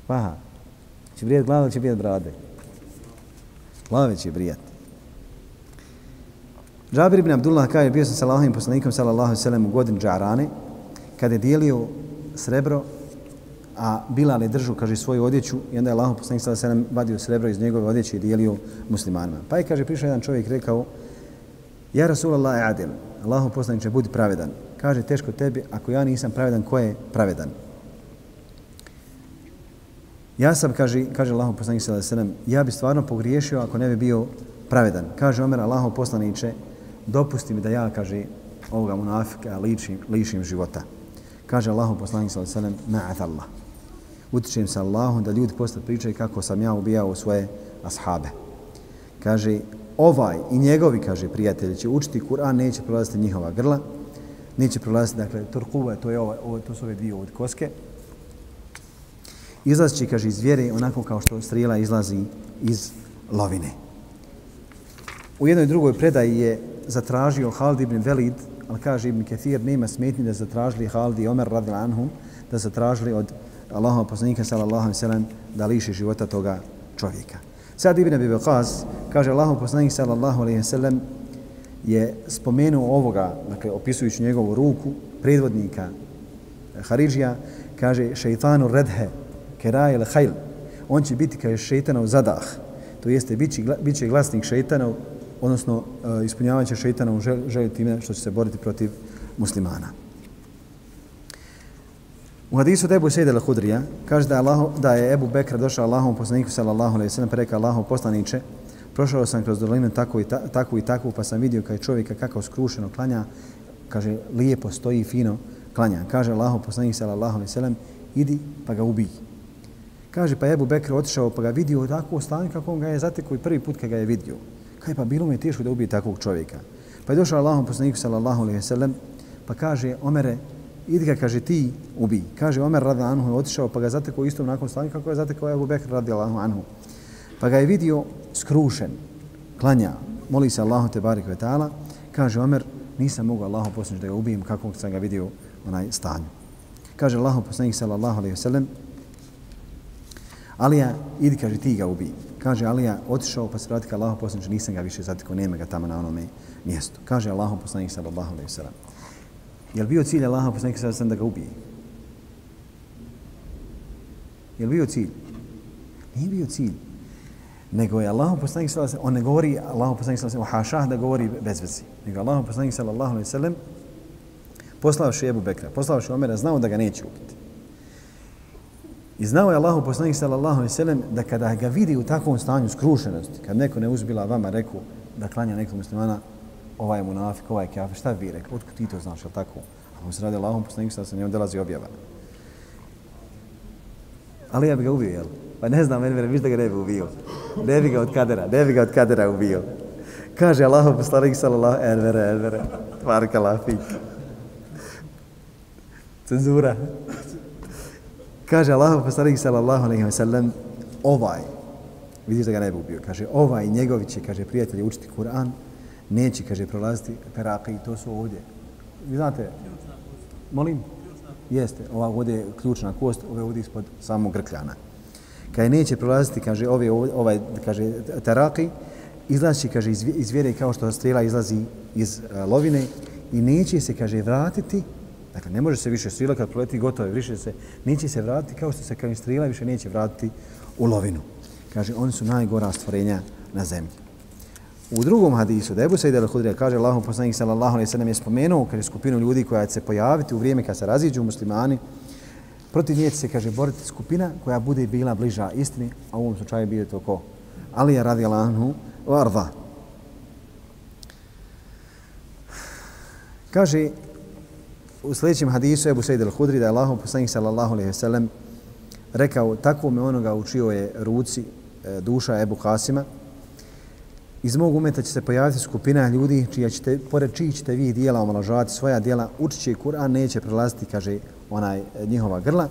Paha. će brijat glave, će brijat brade. Glave će brijat. Džabir ibn Abdullah kaže, bio sam sa Allahovim poslanikom sallallahu alaihi sallam u godinu džarane, kada je dijelio srebro, a Bilal je držu, kaže, svoju odjeću i onda je Allahov poslanik sallallahu alaihi sallam vadio srebro iz njegove odjeće i dijelio muslimanima. Pa je, kaže, prišao jedan čovjek rekao, Ja Rasulallah je adil, Allahov poslaniče, budi pravedan. Kaže, teško tebi, ako ja nisam pravedan, ko je pravedan? Ja sam, kaže, kaže Allahov poslanik sallallahu sallam, ja bi stvarno pogriješio ako ne bi bio pravedan. Kaže Omer, Allahov poslaniče, dopusti mi da ja, kaže, ovoga munafika ličim, lišim života. Kaže Allahu poslanik sallallahu alejhi ve ma'at Allah. Utičem se Allahom da ljudi posle pričaju kako sam ja ubijao svoje ashabe. Kaže, ovaj i njegovi, kaže, prijatelji će učiti Kur'an, neće prolaziti njihova grla, neće prolaziti, dakle, torkuva, to, je ovo, ovo, to su ove dvije ovdje koske. Izlazi, kaže, iz vjere onako kao što strijela izlazi iz lovine. U jednoj drugoj predaji je zatražio Halid ibn Velid, ali kaže Ibn Kathir, nema smetnji da zatražili Halid i Omer radil anhum, da zatražili od Allahova poslanika sallallahu sallam da liši života toga čovjeka. Sad Ibn Abi Waqas kaže Allahov poslanik sallallahu alejhi ve sellem je spomenuo ovoga, dakle opisujući njegovu ruku, predvodnika eh, Haridžija, kaže šejtanu redhe kerajel hajl. On će biti kao šeitanov zadah. To jeste bit će glasnik šeitanov, odnosno eh, ispunjavaće ispunjavanje žel, želju time što će se boriti protiv muslimana. U hadisu Ebu Sejde al-Hudrija kaže da je, Allah, da je Ebu Bekra došao Allahom poslaniku sallallahu alaihi sallam pa rekao Allahom poslaniće prošao sam kroz dolinu takvu i, ta, takvu i takvu pa sam vidio kaj čovjeka kako skrušeno klanja kaže lijepo stoji fino klanja kaže Allaho poslanik sallallahu alaihi sallam idi pa ga ubij kaže pa Ebu Bekr otišao pa ga vidio tako u stanju kako on ga je zatekao i prvi put kad ga je vidio Kaj pa bilo mi je teško da ubije takvog čovjeka. Pa je došao Allahom poslaniku sallallahu alaihi sallam pa kaže Omere, idi ga, kaže ti ubi. Kaže Omer radi anhu je otišao pa ga zatekao istom nakon stanju kako je zatekao Ebu Bekr radi anhu. Pa ga je vidio skrušen, klanja, moli se Allahu te barek vetala. Kaže Omer, nisam mogu Allahu poslaniku da ga ubijem kakvog sam ga vidio onaj stanju. Kaže Allahu poslanik sallallahu alaihi sellem: Alija, idi, kaže, ti ga ubij. Kaže Alija, otišao pa se vrati ka Allahu poslaniče, nisam ga više zatekao, nema ga tamo na onome mjestu. Kaže Allahu poslanik sallallahu alejhi ve sellem. Jel bio cilj Allahu poslanik sallallahu alejhi da ga ubije? Jel bio cilj? Nije bio cilj. Nego je Allahu poslanik sallallahu alejhi on ne govori Allahu poslanik sallallahu alejhi ve da govori bez veze. Nego Allahu poslanik sallallahu alejhi ve sellem poslao Šebu Bekra, poslao je Omera, znao da ga neće ubiti. I znao je Allahu poslanik sallallahu alejhi ve sellem da kada ga vidi u takvom stanju skrušenosti, kad neko ne uzbila vama reku da klanja nekog muslimana, ovaj je munafik, ovaj je kafir, šta bi rekao? Otkud ti to znaš, je tako? A on se radi Allahom poslanik sallallahu alejhi ve sellem, dolazi objava. Ali ja bi ga ubio, jel? Pa ne znam, Enver, viš da ga ne bi ubio. Ne bi ga od kadera, ne bi ga od kadera ubio. Kaže Allahu poslanik sallallahu alejhi ve tvarka lafik. Cenzura. Kaže Allahu poslanik sallallahu alejhi ve sellem ovaj vidiš da ga ne bi ubio. Kaže ovaj njegovi će kaže prijatelji učiti Kur'an neće kaže prolaziti karaka i to su ovdje. Vi znate Molim? Jeste, ova ovdje je ključna kost, ove ovdje ispod samog grkljana. Kaže neće prolaziti, kaže ove, ovaj, kaže taraki, izlazi kaže iz, vjere kao što strela izlazi iz e, lovine i neće se kaže vratiti Dakle, ne može se više strila kad proleti gotovo, više se, neće se vratiti kao što se kao strila više neće vratiti u lovinu. Kaže, oni su najgora stvorenja na zemlji. U drugom hadisu, da Ebu Sejde al-Hudrija kaže, Allahom poslanik sallallahu alaihi sallam je spomenuo, kaže skupinu ljudi koja će se pojaviti u vrijeme kad se raziđu muslimani, protiv nje se, kaže, boriti skupina koja bude bila bliža istini, a u ovom slučaju bio to ko? Ali je radi Allahu varva. Kaže, u sljedećem hadisu Ebu Sejid al-Hudri da je Allahom poslanik sallallahu alaihi sallam rekao tako me onoga učio je ruci e, duša Ebu Kasima iz mog umeta će se pojaviti skupina ljudi čija ćete, pored čijih ćete vi dijela omalažavati svoja dijela, učit će Kur'an, neće prelaziti, kaže onaj e, njihova grla.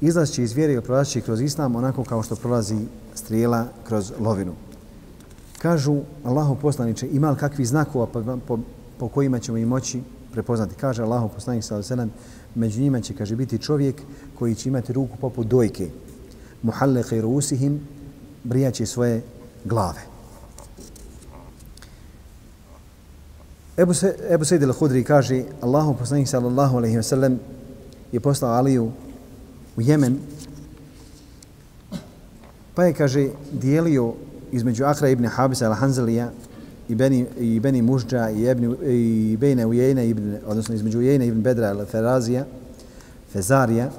Izlaz će iz vjere i prolazi kroz Islam onako kao što prolazi strijela kroz lovinu. Kažu Allahu poslaniče, ima li kakvi znakova po, po, po kojima ćemo i moći prepoznati. Kaže Allahu poslanik sallallahu alejhi ve sellem, među njima će kaže biti čovjek koji će imati ruku poput dojke. Muhalliqi rusihim brijaće svoje glave. Ebu, se, Ebu Sejid al-Hudri kaže Allahu poslanik sallallahu alejhi ve sellem je poslao Aliju u Jemen pa je kaže dijelio između Akra ibn Habisa al-Hanzalija i Beni, i Beni Mužđa i, Ebni, i Bejne Ujejne, ibn, odnosno između Ujejne ibn Bedra al Ferazija, Fezarija,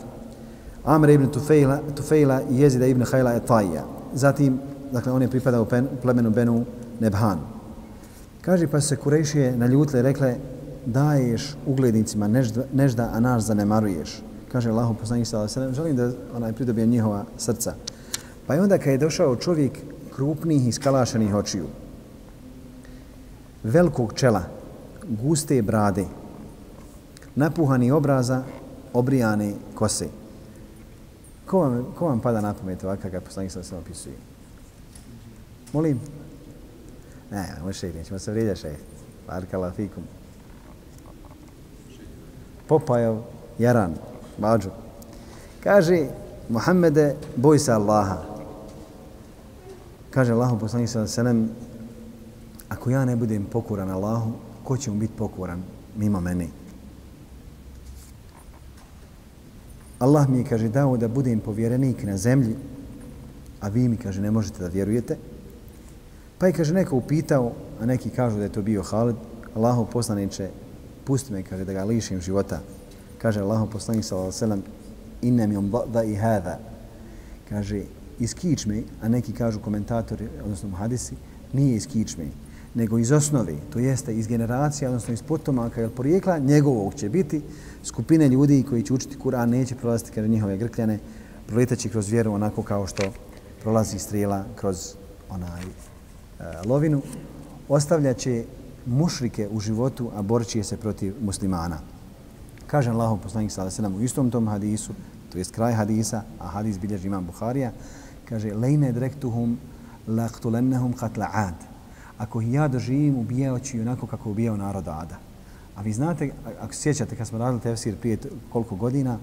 Amr ibn Tufejla, Tufejla i Jezida ibn Hajla Etajja. Zatim, dakle, on je pripadao plemenu Benu Nebhan. Kaže, pa se Kurejšije naljutle rekle, daješ uglednicima nežda, nežda a naš zanemaruješ. Kaže Allahu poslanik sallallahu alejhi ve želim da onaj pridobije njihova srca. Pa je onda kad je došao čovjek krupnih i skalašenih očiju, velikog čela, guste brade, napuhani obraza, obrijane kose. Ko vam, ko vam pada na pamet ovakav kad poslanik sa sve opisuje? Molim? Ne, može šeht, nećemo se vrijedja šeht. Barkala fikum. Popajov, Jaran, Bađu. Kaže, Muhammede, boj se Allaha. Kaže Allahu poslanik sa sve ako ja ne budem pokoran Allahu, ko će mu biti pokoran mimo mene? Allah mi je, kaže, dao da budem povjerenik na zemlji, a vi mi, kaže, ne možete da vjerujete. Pa je, kaže, neko upitao, a neki kažu da je to bio Halid, Allahu poslaniče, pusti me, kaže, da ga lišim života. Kaže Allahom poslanik, sallallahu sallam, inna mi um da i hada. Kaže, iz kičme, a neki kažu komentatori, odnosno hadisi, nije iz kičme, nego iz osnovi, to jeste iz generacije, odnosno iz potomaka ili porijekla, njegovog će biti skupine ljudi koji će učiti Kur'an, neće prolaziti kada njihove grkljane, proletaći kroz vjeru onako kao što prolazi strela kroz onaj e, lovinu, ostavljaće mušrike u životu, a borći se protiv muslimana. Kaže Allahom poslanik s.a.v. u istom tom hadisu, to jest kraj hadisa, a hadis bilježi imam Buharija, kaže, lejne drektuhum laktulennehum qatla ad ako ih ja doživim ubijajući onako kako ubijao narod Ada. A vi znate, ako sjećate kad smo radili tefsir prije koliko godina,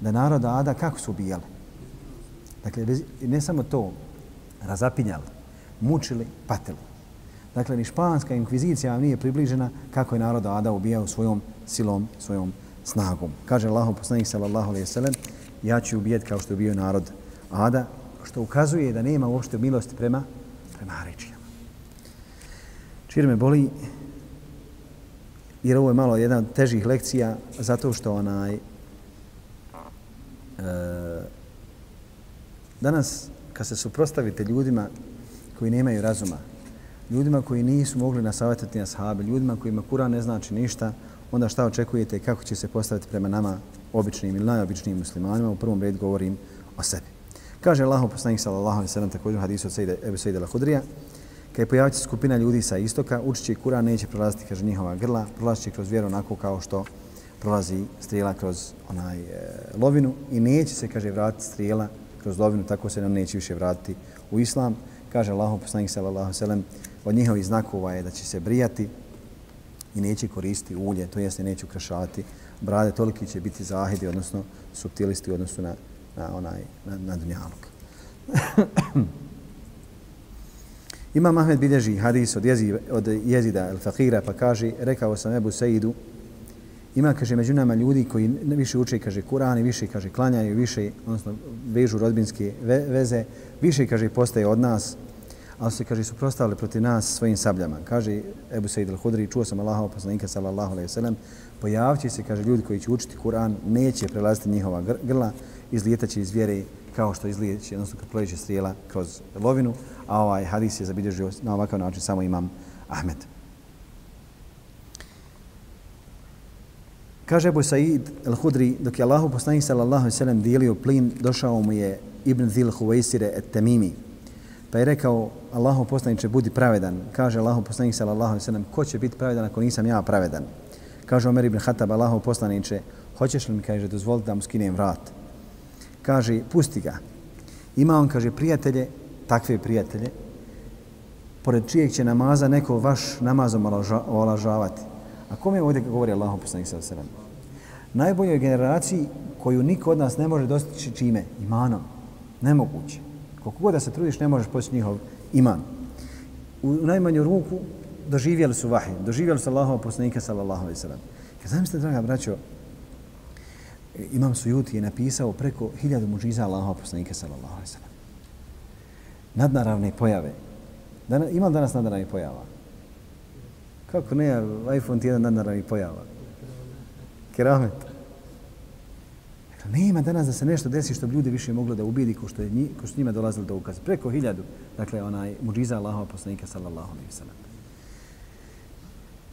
da narod Ada kako su ubijali? Dakle, ne samo to, razapinjali, mučili, patili. Dakle, ni španska inkvizicija vam nije približena kako je narod Ada ubijao svojom silom, svojom snagom. Kaže Allah, poslanik sallallahu alaihi sallam, ja ću ubijeti kao što je ubio narod Ada, što ukazuje da nema uopšte milosti prema, prema rečijama. Čir me boli, jer ovo je malo jedna od težih lekcija, zato što onaj, e, danas, kad se suprostavite ljudima koji nemaju razuma, ljudima koji nisu mogli nasavetati na sahabe, ljudima kojima Kur'an ne znači ništa, onda šta očekujete kako će se postaviti prema nama običnim ili najobičnijim muslimanima, u prvom redu govorim o sebi. Kaže Allah poslanik sallallahu alejhi ve sellem također u hadisu od Sejde Ebu Sejde al-Hudrija, kad je pojaviti skupina ljudi sa istoka, učići Kur'an neće prolaziti kaže njihova grla, prolazit kroz vjeru onako kao što prolazi strijela kroz onaj e, lovinu i neće se kaže vratiti strijela kroz lovinu, tako se nam neće više vratiti u islam. Kaže Allah poslanik sallallahu alejhi ve sellem, od njihovih znakova je da će se brijati i neće koristiti ulje, to jeste neće ukrašavati brade, toliki će biti zahidi, odnosno subtilisti u odnosu na, na, onaj, na, na dunjalog. [CLEARS THROAT] Imam Ahmed bilježi hadis od, jezi, od jezida el fakira pa kaže, rekao sam Ebu Seidu, ima, kaže, među nama ljudi koji više uče, kaže, Kur'an i više, kaže, klanjaju, više, odnosno, vežu rodbinske veze, više, kaže, postaje od nas, ali se, kaže, suprostavili protiv nas svojim sabljama. Kaže Ebu Sejid al-Hudri, čuo sam Allahov poslanika, sallallahu alaihi sallam, pojavit se, kaže, ljudi koji će učiti Kur'an, neće prelaziti njihova grla, izlijetaće iz vjere kao što izlijeće, odnosno kad projeće strijela kroz lovinu, a ovaj hadis je zabilježio na ovakav način samo imam Ahmed. Kaže Ebu Said al-Hudri, dok je Allahu poslanik sallallahu alaihi sallam dijelio plin, došao mu je Ibn Zil Huwaisire et Tamimi, Pa je rekao Allahu poslaniče budi pravedan. Kaže Allahov poslanik sallallahu alejhi ve sellem ko će biti pravedan ako nisam ja pravedan? Kaže Omer ibn Khattab Allahov poslaniče hoćeš li mi kaže dozvoliti da mu skinem vrat? Kaže pusti ga. Ima on kaže prijatelje, takve prijatelje pored čijeg će namaza neko vaš namazom olažavati. A kome ovdje govori Allahov poslanik sallallahu alejhi ve sellem? Najboljoj generaciji koju niko od nas ne može dostići čime? Imanom. Nemoguće. Koliko god da se trudiš, ne možeš postići njihov iman. U najmanju ruku doživjeli su vahij, doživjeli su Allahova poslanika sallallahu alaihi sallam. Kad zamislite, draga braćo, Imam Sujuti je napisao preko hiljadu muđiza Allahova poslanika sallallahu alaihi sallam. Nadnaravne pojave. Dana, ima danas nadnaravne pojava? Kako ne, iPhone ti jedan nadnaravni pojava. Keramet. Pa nema danas da se nešto desi što bi ljudi više mogli da ubidi ko što je njih, ko što njima dolazili do ukaza. Preko hiljadu, dakle, onaj muđiza Allahova poslanika, sallallahu alaihi sallam.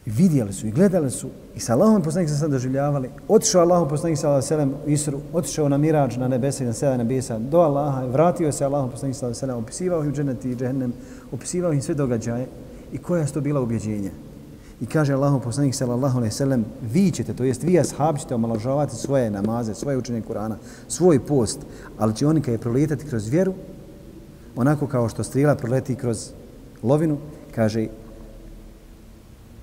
Vidjeli su i gledali su i sa Allahom poslanik se sad doživljavali. Otišao Allahom poslanik sallallahu alaihi sallam u Isru, otišao na mirađ na nebesa i na sada nebesa do Allaha, vratio se Allahom poslanik sallallahu alaihi wa sallam, opisivao im dženeti i džehennem, opisivao im sve događaje i koja su to bila ubjeđenja. I kaže Allahu poslanik sallallahu alejhi ve sellem, vi ćete, to jest vi ashab ćete omalovažavati svoje namaze, svoje učenje Kur'ana, svoj post, ali će oni kad je proletati kroz vjeru, onako kao što strela proleti kroz lovinu, kaže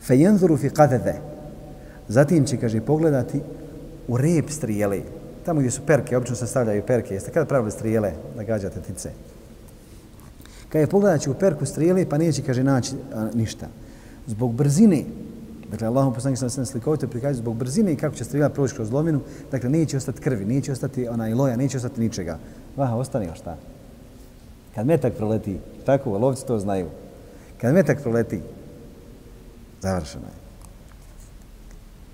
feyanzuru fi qadada. Zatim će kaže pogledati u rep strijele. Tamo gdje su perke, obično se stavljaju perke. Jeste kada pravili strijele da gađate tice? Kad je pogledat u perku strijele, pa neće, kaže, naći a, ništa zbog brzine, dakle Allahom poslanik sam se slikovito prikazuje zbog brzine i kako će strila proći kroz lominu, dakle neće ostati krvi, neće ostati onaj loja, neće ostati ničega. Vaha, ostane još šta? Kad metak proleti, tako, lovci to znaju. Kad metak proleti, završeno je.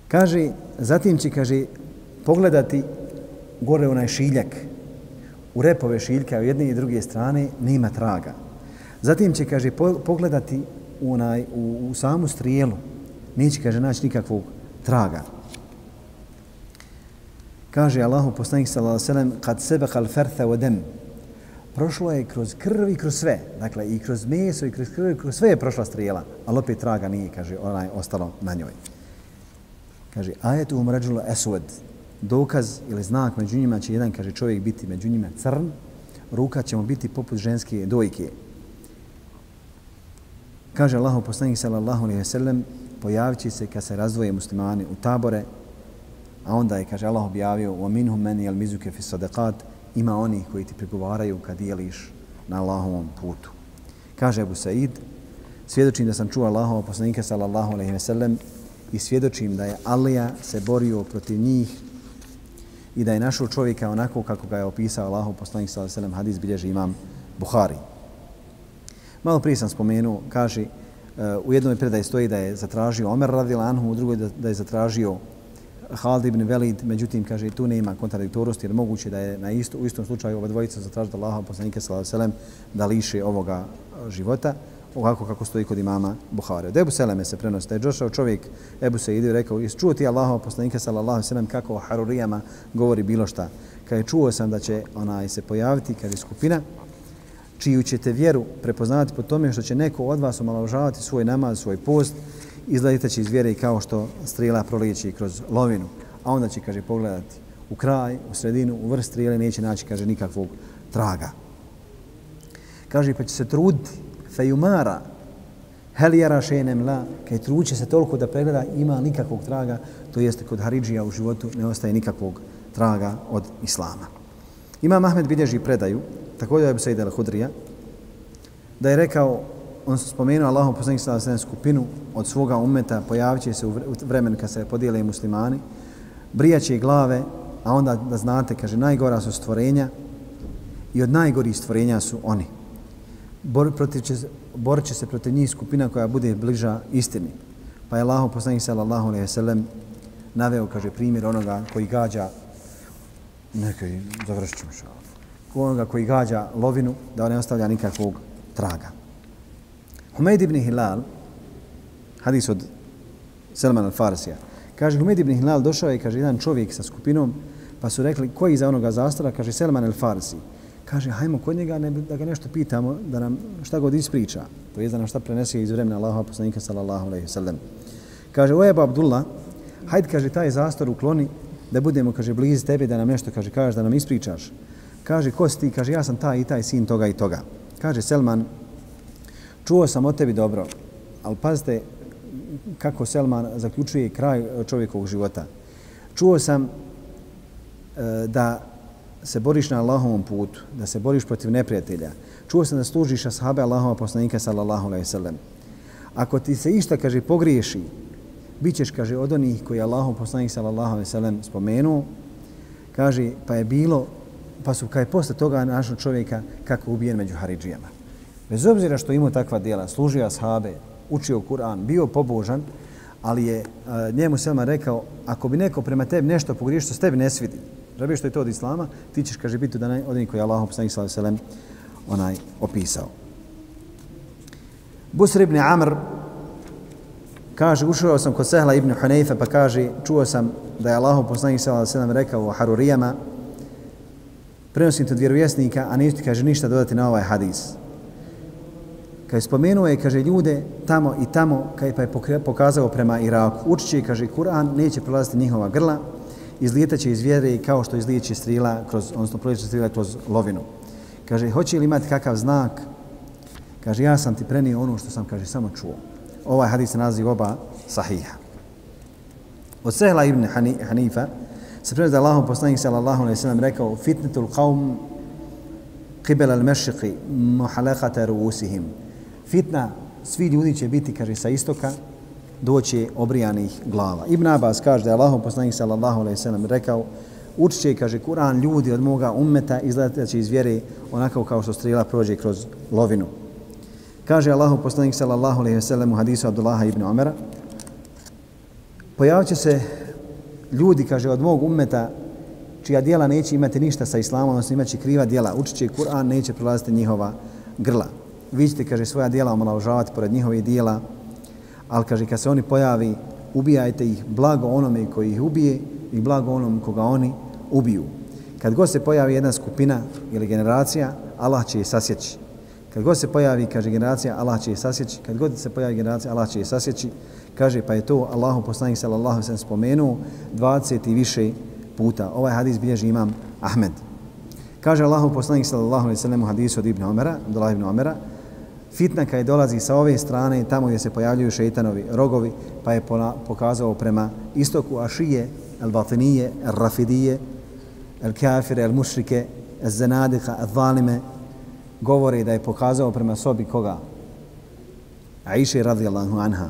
Kaže, zatim će, kaže, pogledati gore onaj šiljak, u repove šiljka u jedne i druge strane nema traga. Zatim će, kaže, pogledati onaj, u, u samu strijelu. Neće, kaže, naći nikakvog traga. Kaže Allahu poslanik sallallahu alejhi ve sellem kad sebe kal fartha wa dam prošlo je kroz krv i kroz sve. Dakle i kroz meso i kroz krv i kroz sve je prošla strijela. Al opet traga nije kaže onaj ostalo na njoj. Kaže ajetu umrađulo aswad. dokaz ili znak među njima će jedan kaže čovjek biti među njima crn ruka će mu biti poput ženske dojke. Kaže Allahu poslanik sallallahu alejhi ve sellem pojavit se kad se razdvoje muslimani u tabore, a onda je, kaže Allah objavio, wa minhum man yalmizuka fi sadaqat, ima oni koji ti prigovaraju kad dijeliš na Allahovom putu. Kaže Abu Said, svjedočim da sam čuo Allahova poslanika sallallahu alejhi ve sellem i svjedočim da je Alija se borio protiv njih i da je našao čovjeka onako kako ga je opisao Allahov poslanik sallallahu alejhi ve sellem hadis bilježi imam Buhari. Malo prije sam spomenuo, kaže, e, u jednoj predaji stoji da je zatražio Omer radil anhu, u drugoj da, da je zatražio Halid ibn Velid, međutim, kaže, tu nema kontradiktornosti, jer moguće da je na isto, u istom slučaju ova dvojica zatražila Allaha poslanika sallallahu alejhi da liše ovoga e, života, ovako kako stoji kod imama Buhari. Od Ebu Seleme se prenosi, da je došao čovjek, Ebu se ide i rekao, čuo ti Allaha poslanika sallallahu alejhi kako o Harurijama govori bilo šta. Kad je čuo sam da će onaj se pojaviti, kad je skupina, čiju ćete vjeru prepoznati po tome što će neko od vas omalovažavati svoj namaz, svoj post, izgledite će iz vjere kao što strela proliječi kroz lovinu. A onda će, kaže, pogledati u kraj, u sredinu, u vrst strijele, neće naći, kaže, nikakvog traga. Kaže, pa će se truditi, fejumara, helijara šenem la, kaj truće se toliko da pregleda, ima nikakvog traga, to jeste kod Haridžija u životu ne ostaje nikakvog traga od Islama. Imam Ahmed bilježi predaju, također je Said al-Hudrija, da je rekao, on se spomenuo Allahom poslanik sa sve skupinu od svoga umeta, pojavit će se u vremen kad se podijele muslimani, brijaće glave, a onda da znate, kaže, najgora su stvorenja i od najgorih stvorenja su oni. Bor, protiv će, borit će se protiv njih skupina koja bude bliža istini. Pa je Allahom poslanik sallallahu alaihi sallam naveo, kaže, primjer onoga koji gađa nekaj, završit ćemo šal, onoga koji gađa lovinu, da ne ostavlja nikakvog traga. Humeid ibn Hilal, hadis od Selman al-Farsija, kaže Humeid ibn Hilal došao je, kaže, jedan čovjek sa skupinom, pa su rekli, koji za onoga zastora? Kaže, Selman al-Farsi. Kaže, hajmo kod njega ne, da ga nešto pitamo, da nam šta god ispriča. To je da nam šta prenese iz vremena Allaha poslanika sallallahu alaihi sallam. Kaže, o Eba Abdullah, hajde, kaže, taj zastor ukloni, da budemo, kaže, blizu tebe, da nam nešto, kaže, kažeš, da nam ispričaš. Kaže, ko si ti? Kaže, ja sam taj i taj sin toga i toga. Kaže, Selman, čuo sam o tebi dobro, ali pazite kako Selman zaključuje kraj čovjekovog života. Čuo sam e, da se boriš na Allahovom putu, da se boriš protiv neprijatelja. Čuo sam da služiš ashabe Allahova poslanika sallallahu alaihi sallam. Ako ti se išta, kaže, pogriješi, bit ćeš, kaže, od onih koji je Allahov poslanik sallallahu alaihi sallam spomenuo, kaže, pa je bilo, pa su kaj posle toga našo čovjeka kako ubijen među Haridžijama. Bez obzira što imao takva djela, služio ashabe, učio Kur'an, bio pobožan, ali je a, njemu Selma rekao, ako bi neko prema tebi nešto pogriješio, se tebi ne svidi. Žabi što je to od Islama, ti ćeš, kaže, biti da od onih koji je Allah, poslanik sallahu sallam, onaj opisao. Busr ibn Amr kaže, ušao sam kod Sehla ibn Hunayfa, pa kaže, čuo sam da je Allah, poslanik sallahu sallam, rekao o Harurijama, prenosim to od vjerovjesnika, a neću ti, kaže, ništa dodati na ovaj hadis. Kad je spomenuo je, kaže, ljude tamo i tamo, kad pa je pokazao prema Iraku. Učit će, kaže, Kur'an neće prolaziti njihova grla, izlijetat će iz vjere kao što izlijeće strila kroz, odnosno prolijeće strila kroz lovinu. Kaže, hoće li imati kakav znak? Kaže, ja sam ti prenio ono što sam, kaže, samo čuo. Ovaj hadis se nalazi oba sahiha. Od Sehla ibn Hanifa se prenosi da Allahom poslanik sallallahu alaihi sallam rekao fitnetul qawm qibela al mashriqi muhalakata ruusihim fitna, svi ljudi će biti, kaže, sa istoka, doće obrijanih glava. Ibn Abbas kaže da je Allahom poslanik sallallahu alaihi sallam rekao, učit će, kaže, Kur'an ljudi od moga ummeta izgledati će iz vjere onako kao što strela prođe kroz lovinu. Kaže Allahu poslanik sallallahu alejhi ve sellem u hadisu Abdullaha ibn Omera, pojavit će se ljudi, kaže, od mog ummeta čija dijela neće imati ništa sa islamom, odnosno imaće kriva dijela, učit će Kur'an, neće prolaziti njihova grla vi ćete, kaže, svoja dijela omalovažavati pored njihovih dijela, ali, kaže, kad se oni pojavi, ubijajte ih blago onome koji ih ubije i blago onom koga oni ubiju. Kad god se pojavi jedna skupina ili generacija, Allah će je sasjeći. Kad god se pojavi, kaže generacija, Allah će je sasjeći. Kad god se pojavi generacija, Allah će je sasjeći. Kaže, pa je to Allahu poslanik sallallahu sallam spomenuo 20 i više puta. Ovaj hadis bilježi imam Ahmed. Kaže Allahu poslanik sallallahu sallam u hadisu od Ibn Omera, Abdullah Ibn Omera, fitna kada dolazi sa ove strane, tamo gdje se pojavljuju šeitanovi rogovi, pa je pokazao prema istoku Ašije, el Batinije, el Rafidije, el Kafire, el Mušrike, Al-zalime govore da je pokazao prema sobi koga? Aisha radijallahu anha.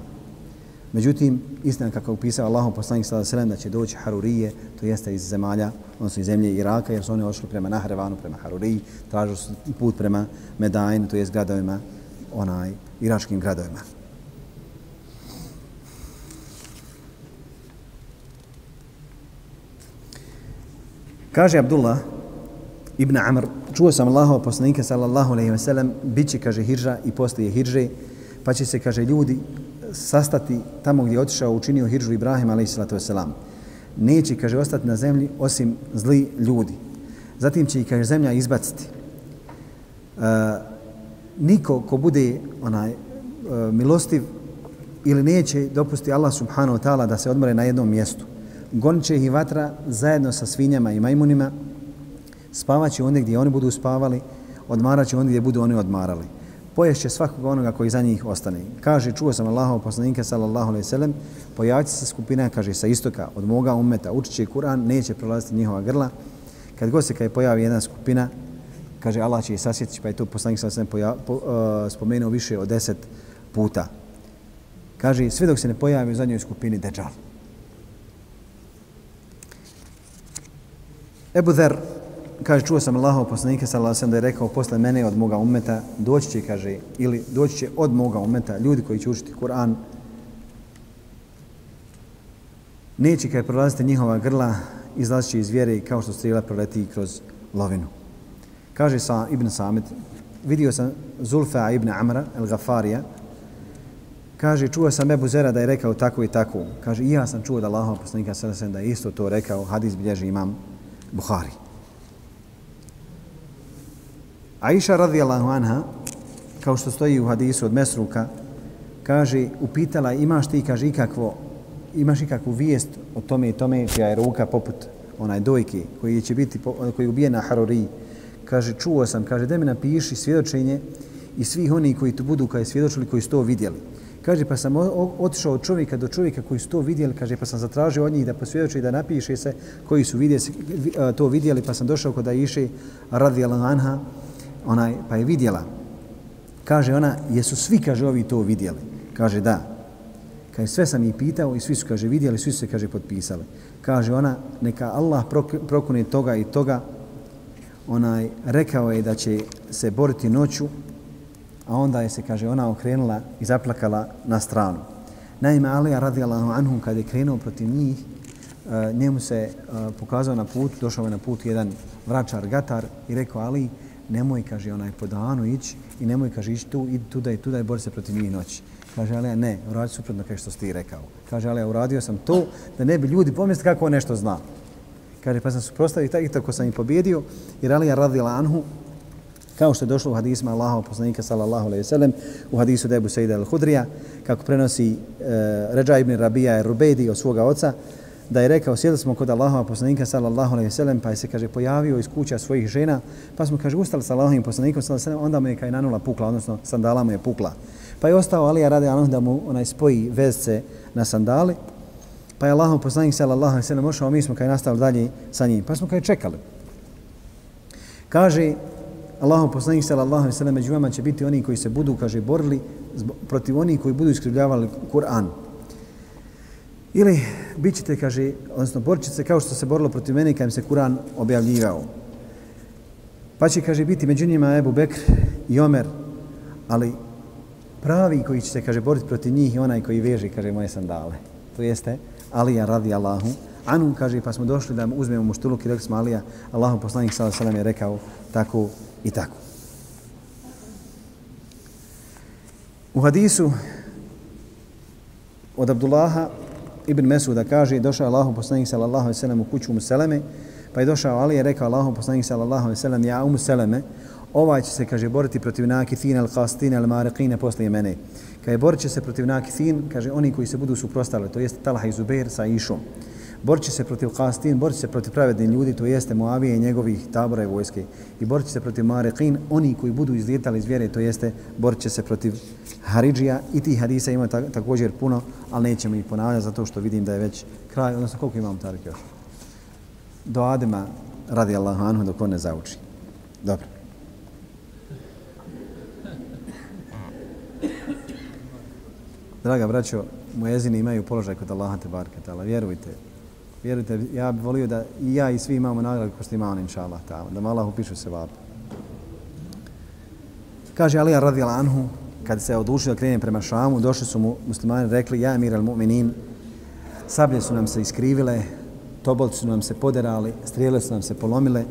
Međutim, istina kako je upisao Allahom poslanik sada selem da će doći Harurije, to jeste iz zemalja, odnosno iz zemlje Iraka, jer su oni ošli prema Nahrevanu, prema Haruriji, tražili su put prema Medajn, to jest gradovima, onaj, iračkim gradovima. Kaže Abdullah ibn Amr, čuo sam Allahova poslanika sallallahu alejhi ve sellem, biće kaže hidža i poslije hidže, pa će se kaže ljudi sastati tamo gdje je otišao učinio hidžu Ibrahim alejhi salatu vesselam. Neće kaže ostati na zemlji osim zli ljudi. Zatim će ih kaže zemlja izbaciti. Uh, niko ko bude onaj e, milostiv ili neće dopusti Allah subhanahu wa ta'ala da se odmore na jednom mjestu gonit će ih vatra zajedno sa svinjama i majmunima, spavat će ondje gdje oni budu spavali, odmarat će ondje gdje budu oni odmarali. Poješće svakog onoga koji za njih ostane. Kaže, čuo sam Allahov poslanika, sallallahu alaihi sallam, pojavit se skupina, kaže, sa istoka, od moga umeta, učit će Kur'an, neće prolaziti njihova grla. Kad god se kaj pojavi jedna skupina, kaže, Allah će ih sasjetiti, pa je to poslanik sallallahu alaihi sallam po, uh, spomenuo više od deset puta. Kaže, sve dok se ne pojavi u zadnjoj skupini, deđal. Ebu Dher, kaže, čuo sam Allahov poslanika, sallallahu da je rekao, posle mene od moga umeta, doći će, kaže, ili doći će od moga umeta, ljudi koji će učiti Kur'an, neće kaj prolaziti njihova grla, izlazit će iz vjere kao što strela proleti kroz lovinu. Kaže sa Ibn Samit, vidio sam Zulfa ibn Amra, el Gafarija, kaže, čuo sam Ebu Zera da je rekao tako i tako. Kaže, i ja sam čuo da Allahov poslanika, sallallahu da je isto to rekao, hadis bilježi imam Buhari. Aisha radijallahu anha, kao što stoji u hadisu od Mesruka, kaže, upitala, imaš ti, kaže, ikakvo, imaš ikakvu vijest o tome i tome, koja je ruka poput onaj dojke, koji će biti, koji ubije na harori. Kaže, čuo sam, kaže, da mi napiši svjedočenje i svih oni koji tu budu, kada je svjedočili, koji su to vidjeli. Kaže, pa sam otišao od čovjeka do čovjeka koji su to vidjeli, kaže, pa sam zatražio od njih da posvjedoče i da napiše se koji su vidjeli, to vidjeli, pa sam došao kod Aiše radijalan anha, onaj, pa je vidjela. Kaže ona, jesu svi, kaže, ovi to vidjeli? Kaže, da. Kaže, sve sam ih pitao i svi su, kaže, vidjeli, svi su se, kaže, potpisali. Kaže ona, neka Allah prokune toga i toga, onaj, rekao je da će se boriti noću, a onda je se, kaže, ona okrenula i zaplakala na stranu. Naime, Alija radijallahu anhu, kada je krenuo protiv njih, eh, njemu se eh, pokazao na put, došao je na put jedan vračar, gatar i rekao, Ali, nemoj, kaže, onaj po danu ići i nemoj, kaže, ići tu, idi tuda i tuda i bori se protiv njih noći. Kaže ali ne, uradi suprotno kao što si ti rekao. Kaže ali uradio sam to da ne bi ljudi pomislili kako on nešto zna. Kaže, pa sam suprostavio i tako sam i pobjedio, jer Alija radila anhu, kao što je došlo u hadisma Allahov poslanika sallallahu alejhi ve sellem u hadisu Debu Sejda al-Hudrija kako prenosi e, Ređa ibn Rabija i Rubedi od svoga oca da je rekao sjedli smo kod Allahova poslanika sallallahu alejhi ve sellem pa je se kaže pojavio iz kuća svojih žena pa smo kaže ustali sa Allahovim poslanikom sallallahu alejhi ve sellem onda mu je kajnanula pukla odnosno sandala mu je pukla. Pa je ostao Alija radi Allah da mu onaj spoji vezce na sandali pa je Allahov poslanik sallallahu alejhi ve sellem ošao mi smo kaj nastavili dalje sa njim. Pa smo kaj čekali. Kaže Allahov poslanik sallallahu alejhi ve sellem među vama će biti oni koji se budu kaže borili protiv onih koji budu iskrivljavali Kur'an. Ili bit ćete, kaže, odnosno borit se kao što se borilo protiv mene kad im se Kur'an objavljivao. Pa će, kaže, biti među njima Ebu Bekr i Omer, ali pravi koji će se, kaže, boriti protiv njih i onaj koji veže, kaže, moje sandale. To jeste Alija radi Allahu. Anu, kaže, pa smo došli da uzmemo muštuluk i rekli smo Alija, Allahu poslanik sallallahu alejhi ve sellem je rekao tako i tako. U hadisu od Abdullaha ibn Mesuda kaže došao Allahu poslanik sallallahu alejhi ve sellem u kuću mu Seleme, pa je došao Ali i rekao Allahu poslanik sallallahu alejhi ve sellem ja um Seleme, ovaj će se kaže boriti protiv nakithina al-qastin al-mariqin posle mene. Kaže borit će se protiv nakithin, kaže oni koji se budu suprotstavljali, to jest Talha i Zubair sa Išom borći se protiv Kastin, borći se protiv pravednih ljudi, to jeste Moavije i njegovih tabora i vojske. I borći se protiv Marekin, oni koji budu izlijetali iz vjere, to jeste borći se protiv Haridžija. I ti hadisa ima ta, također puno, ali nećemo ih ponavljati zato što vidim da je već kraj, odnosno koliko imamo tarik još? Do Adema radi Allahu anhu dok on ne zauči. Dobro. Draga braćo, mojezini imaju položaj kod Allaha te barke. Vjerujte, vjerujte, ja bih volio da i ja i svi imamo nagradu ko što ima on, inša Allah, ta, da Allah upišu se vab. Kaže Alija radijal anhu, kad se odlučio da krene prema Šamu, došli su mu muslimani rekli, ja emir al mu'minin, sablje su nam se iskrivile, tobolci su nam se poderali, strijele su nam se polomile,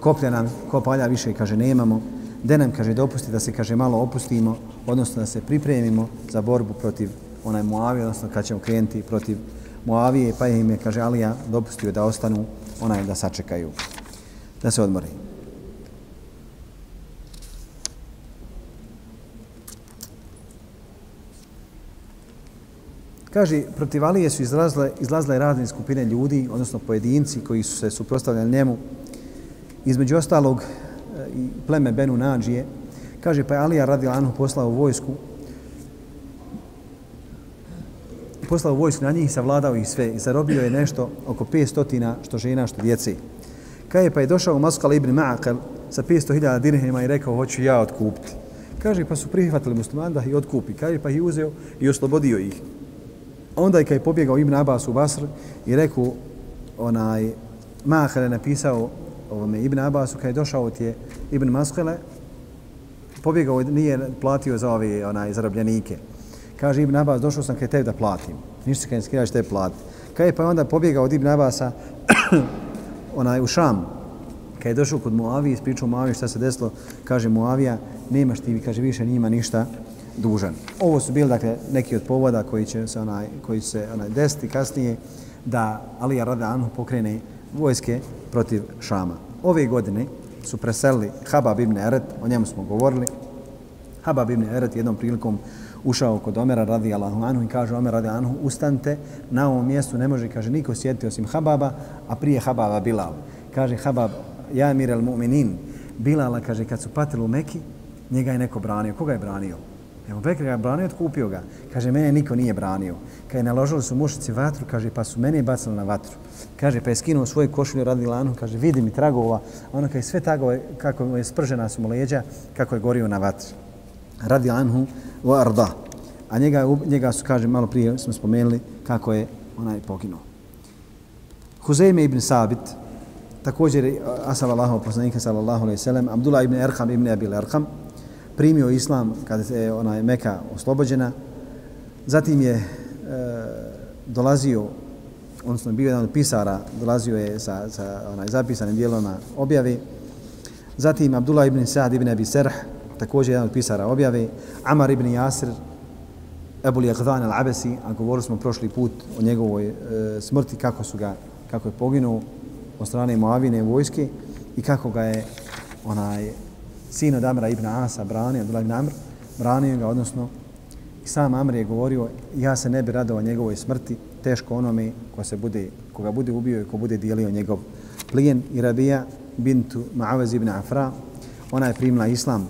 koplja nam, kopalja više, kaže, nemamo, de nam, kaže, dopusti da se, kaže, malo opustimo, odnosno da se pripremimo za borbu protiv onaj Muavi, odnosno kad ćemo krenuti protiv Muavije, pa im je, kaže, Alija dopustio da ostanu, onaj da sačekaju, da se odmori. Kaže, protiv Alije su izlazle, izlazle razne skupine ljudi, odnosno pojedinci koji su se suprostavljali njemu. Između ostalog, e, i pleme Benu Nađije, kaže, pa je Alija radi Anhu poslao vojsku, poslao vojsku na njih savladao ih sve i zarobio je nešto oko 500 što žena, što djeci. Kaže, pa je došao Maskal ibn Ma'akal sa 500.000 dirhima i rekao, hoću ja otkupiti. Kaže, pa su prihvatili muslimani da ih otkupi. Kaže, pa ih uzeo i oslobodio ih. Onda je kad je pobjegao Ibn Abbas u Basr i rekao, onaj, Ma'akal je napisao ovome Ibn Abbasu, kad je došao ti je Ibn Maskele, pobjegao, nije platio za ove onaj, zarobljenike. Kaže Ibn Abbas, došao sam kaj tebi da platim. Ništa se kaj ne skrivaš tebi plati. Kaj je pa onda pobjegao od Ibn Abasa [COUGHS] onaj, u Šam. Kad je došao kod Muavije, ispričao Muavije šta se desilo, kaže Muavija, nemaš ti, kaže, više nima ništa, dužan. Ovo su bili dakle neki od povoda koji će se onaj koji se onaj desiti kasnije da Alija rada Anhu pokrene vojske protiv Šama. Ove godine su preselili Habab ibn Eret, o njemu smo govorili. Habab ibn Eret jednom prilikom ušao kod Omera radi Allahu Anhu i kaže Omer radi Anhu, ustante na ovom mjestu ne može, kaže, niko sjediti osim Hababa, a prije Hababa Bilal. Kaže Habab, ja mir el mu'minin, Bilala, kaže, kad su patili u Meki, njega je neko branio. Koga je branio? Evo Bekr ga branio, otkupio ga. Kaže, mene niko nije branio. Kaže, naložili su mušici vatru, kaže, pa su mene bacili na vatru. Kaže, pa je skinuo svoju košulju, radi lanu, kaže, vidi mi tragova. Ono kaže, sve tragove, kako je spržena su mu leđa, kako je gorio na vatru. Radi anhu wa arda. A njega, njega su, kaže, malo prije smo spomenuli kako je onaj poginuo. Huzeyme ibn Sabit, također eh, asal Allahov poslanika sallallahu alaihi sallam, Abdullah ibn Erham ibn Abil Erham, primio islam kada je eh, ona Meka oslobođena. Zatim je e, dolazio, odnosno bio jedan od pisara, dolazio je sa, sa onaj zapisanim dijelom na objavi. Zatim Abdullah ibn Sa'd ibn Abi Serh, također jedan od pisara objave. Amar ibn Yasir, Ebul Jagdan al-Abesi, a govorili smo prošli put o njegovoj e, smrti, kako su ga, kako je poginuo od strane Moavine vojske i kako ga je onaj sin od Amra ibn Asa branio, Abdullah ibn Amr, branio ga, odnosno i sam Amr je govorio, ja se ne bi radovao njegovoj smrti, teško onome ko se bude, koga bude ubio i ko bude dijelio njegov plijen. I Rabija bintu Ma'avez ibn Afra, ona je primila islam.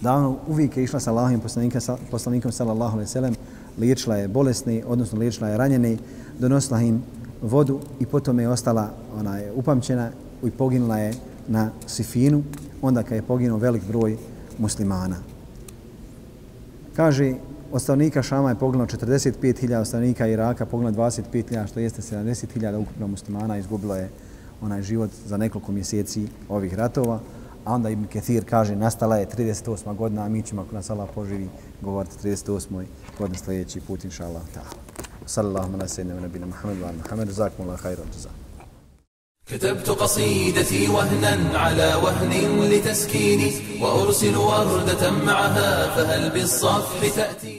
Da ona uvijek je išla sa Allahovim poslanikom, poslanikom sallallahu alaihi sallam, liječila je bolesni, odnosno liječila je ranjeni, donosila im vodu i potom je ostala ona je upamćena i poginula je na Sifinu, onda kad je poginuo velik broj muslimana. Kaže, ostavnika Šama je poginulo 45.000, ostavnika Iraka poginulo 25.000, što jeste 70.000 ukupno muslimana, izgubilo je onaj život za nekoliko mjeseci ovih ratova A onda Ibn Kethir kaže, nastala je 38. godina, a mi ćemo, ako nas Allah poživi, govoriti 38. godina sljedeći put, inša Allah. Sallallahu ala sallam, nabina Muhammedu, ala Muhammedu, zakum Allah, hajra, jazakum. كتبت قصيدتي وهنا على وهن لتسكيني وأرسل وردة معها فهل بالصف تأتيني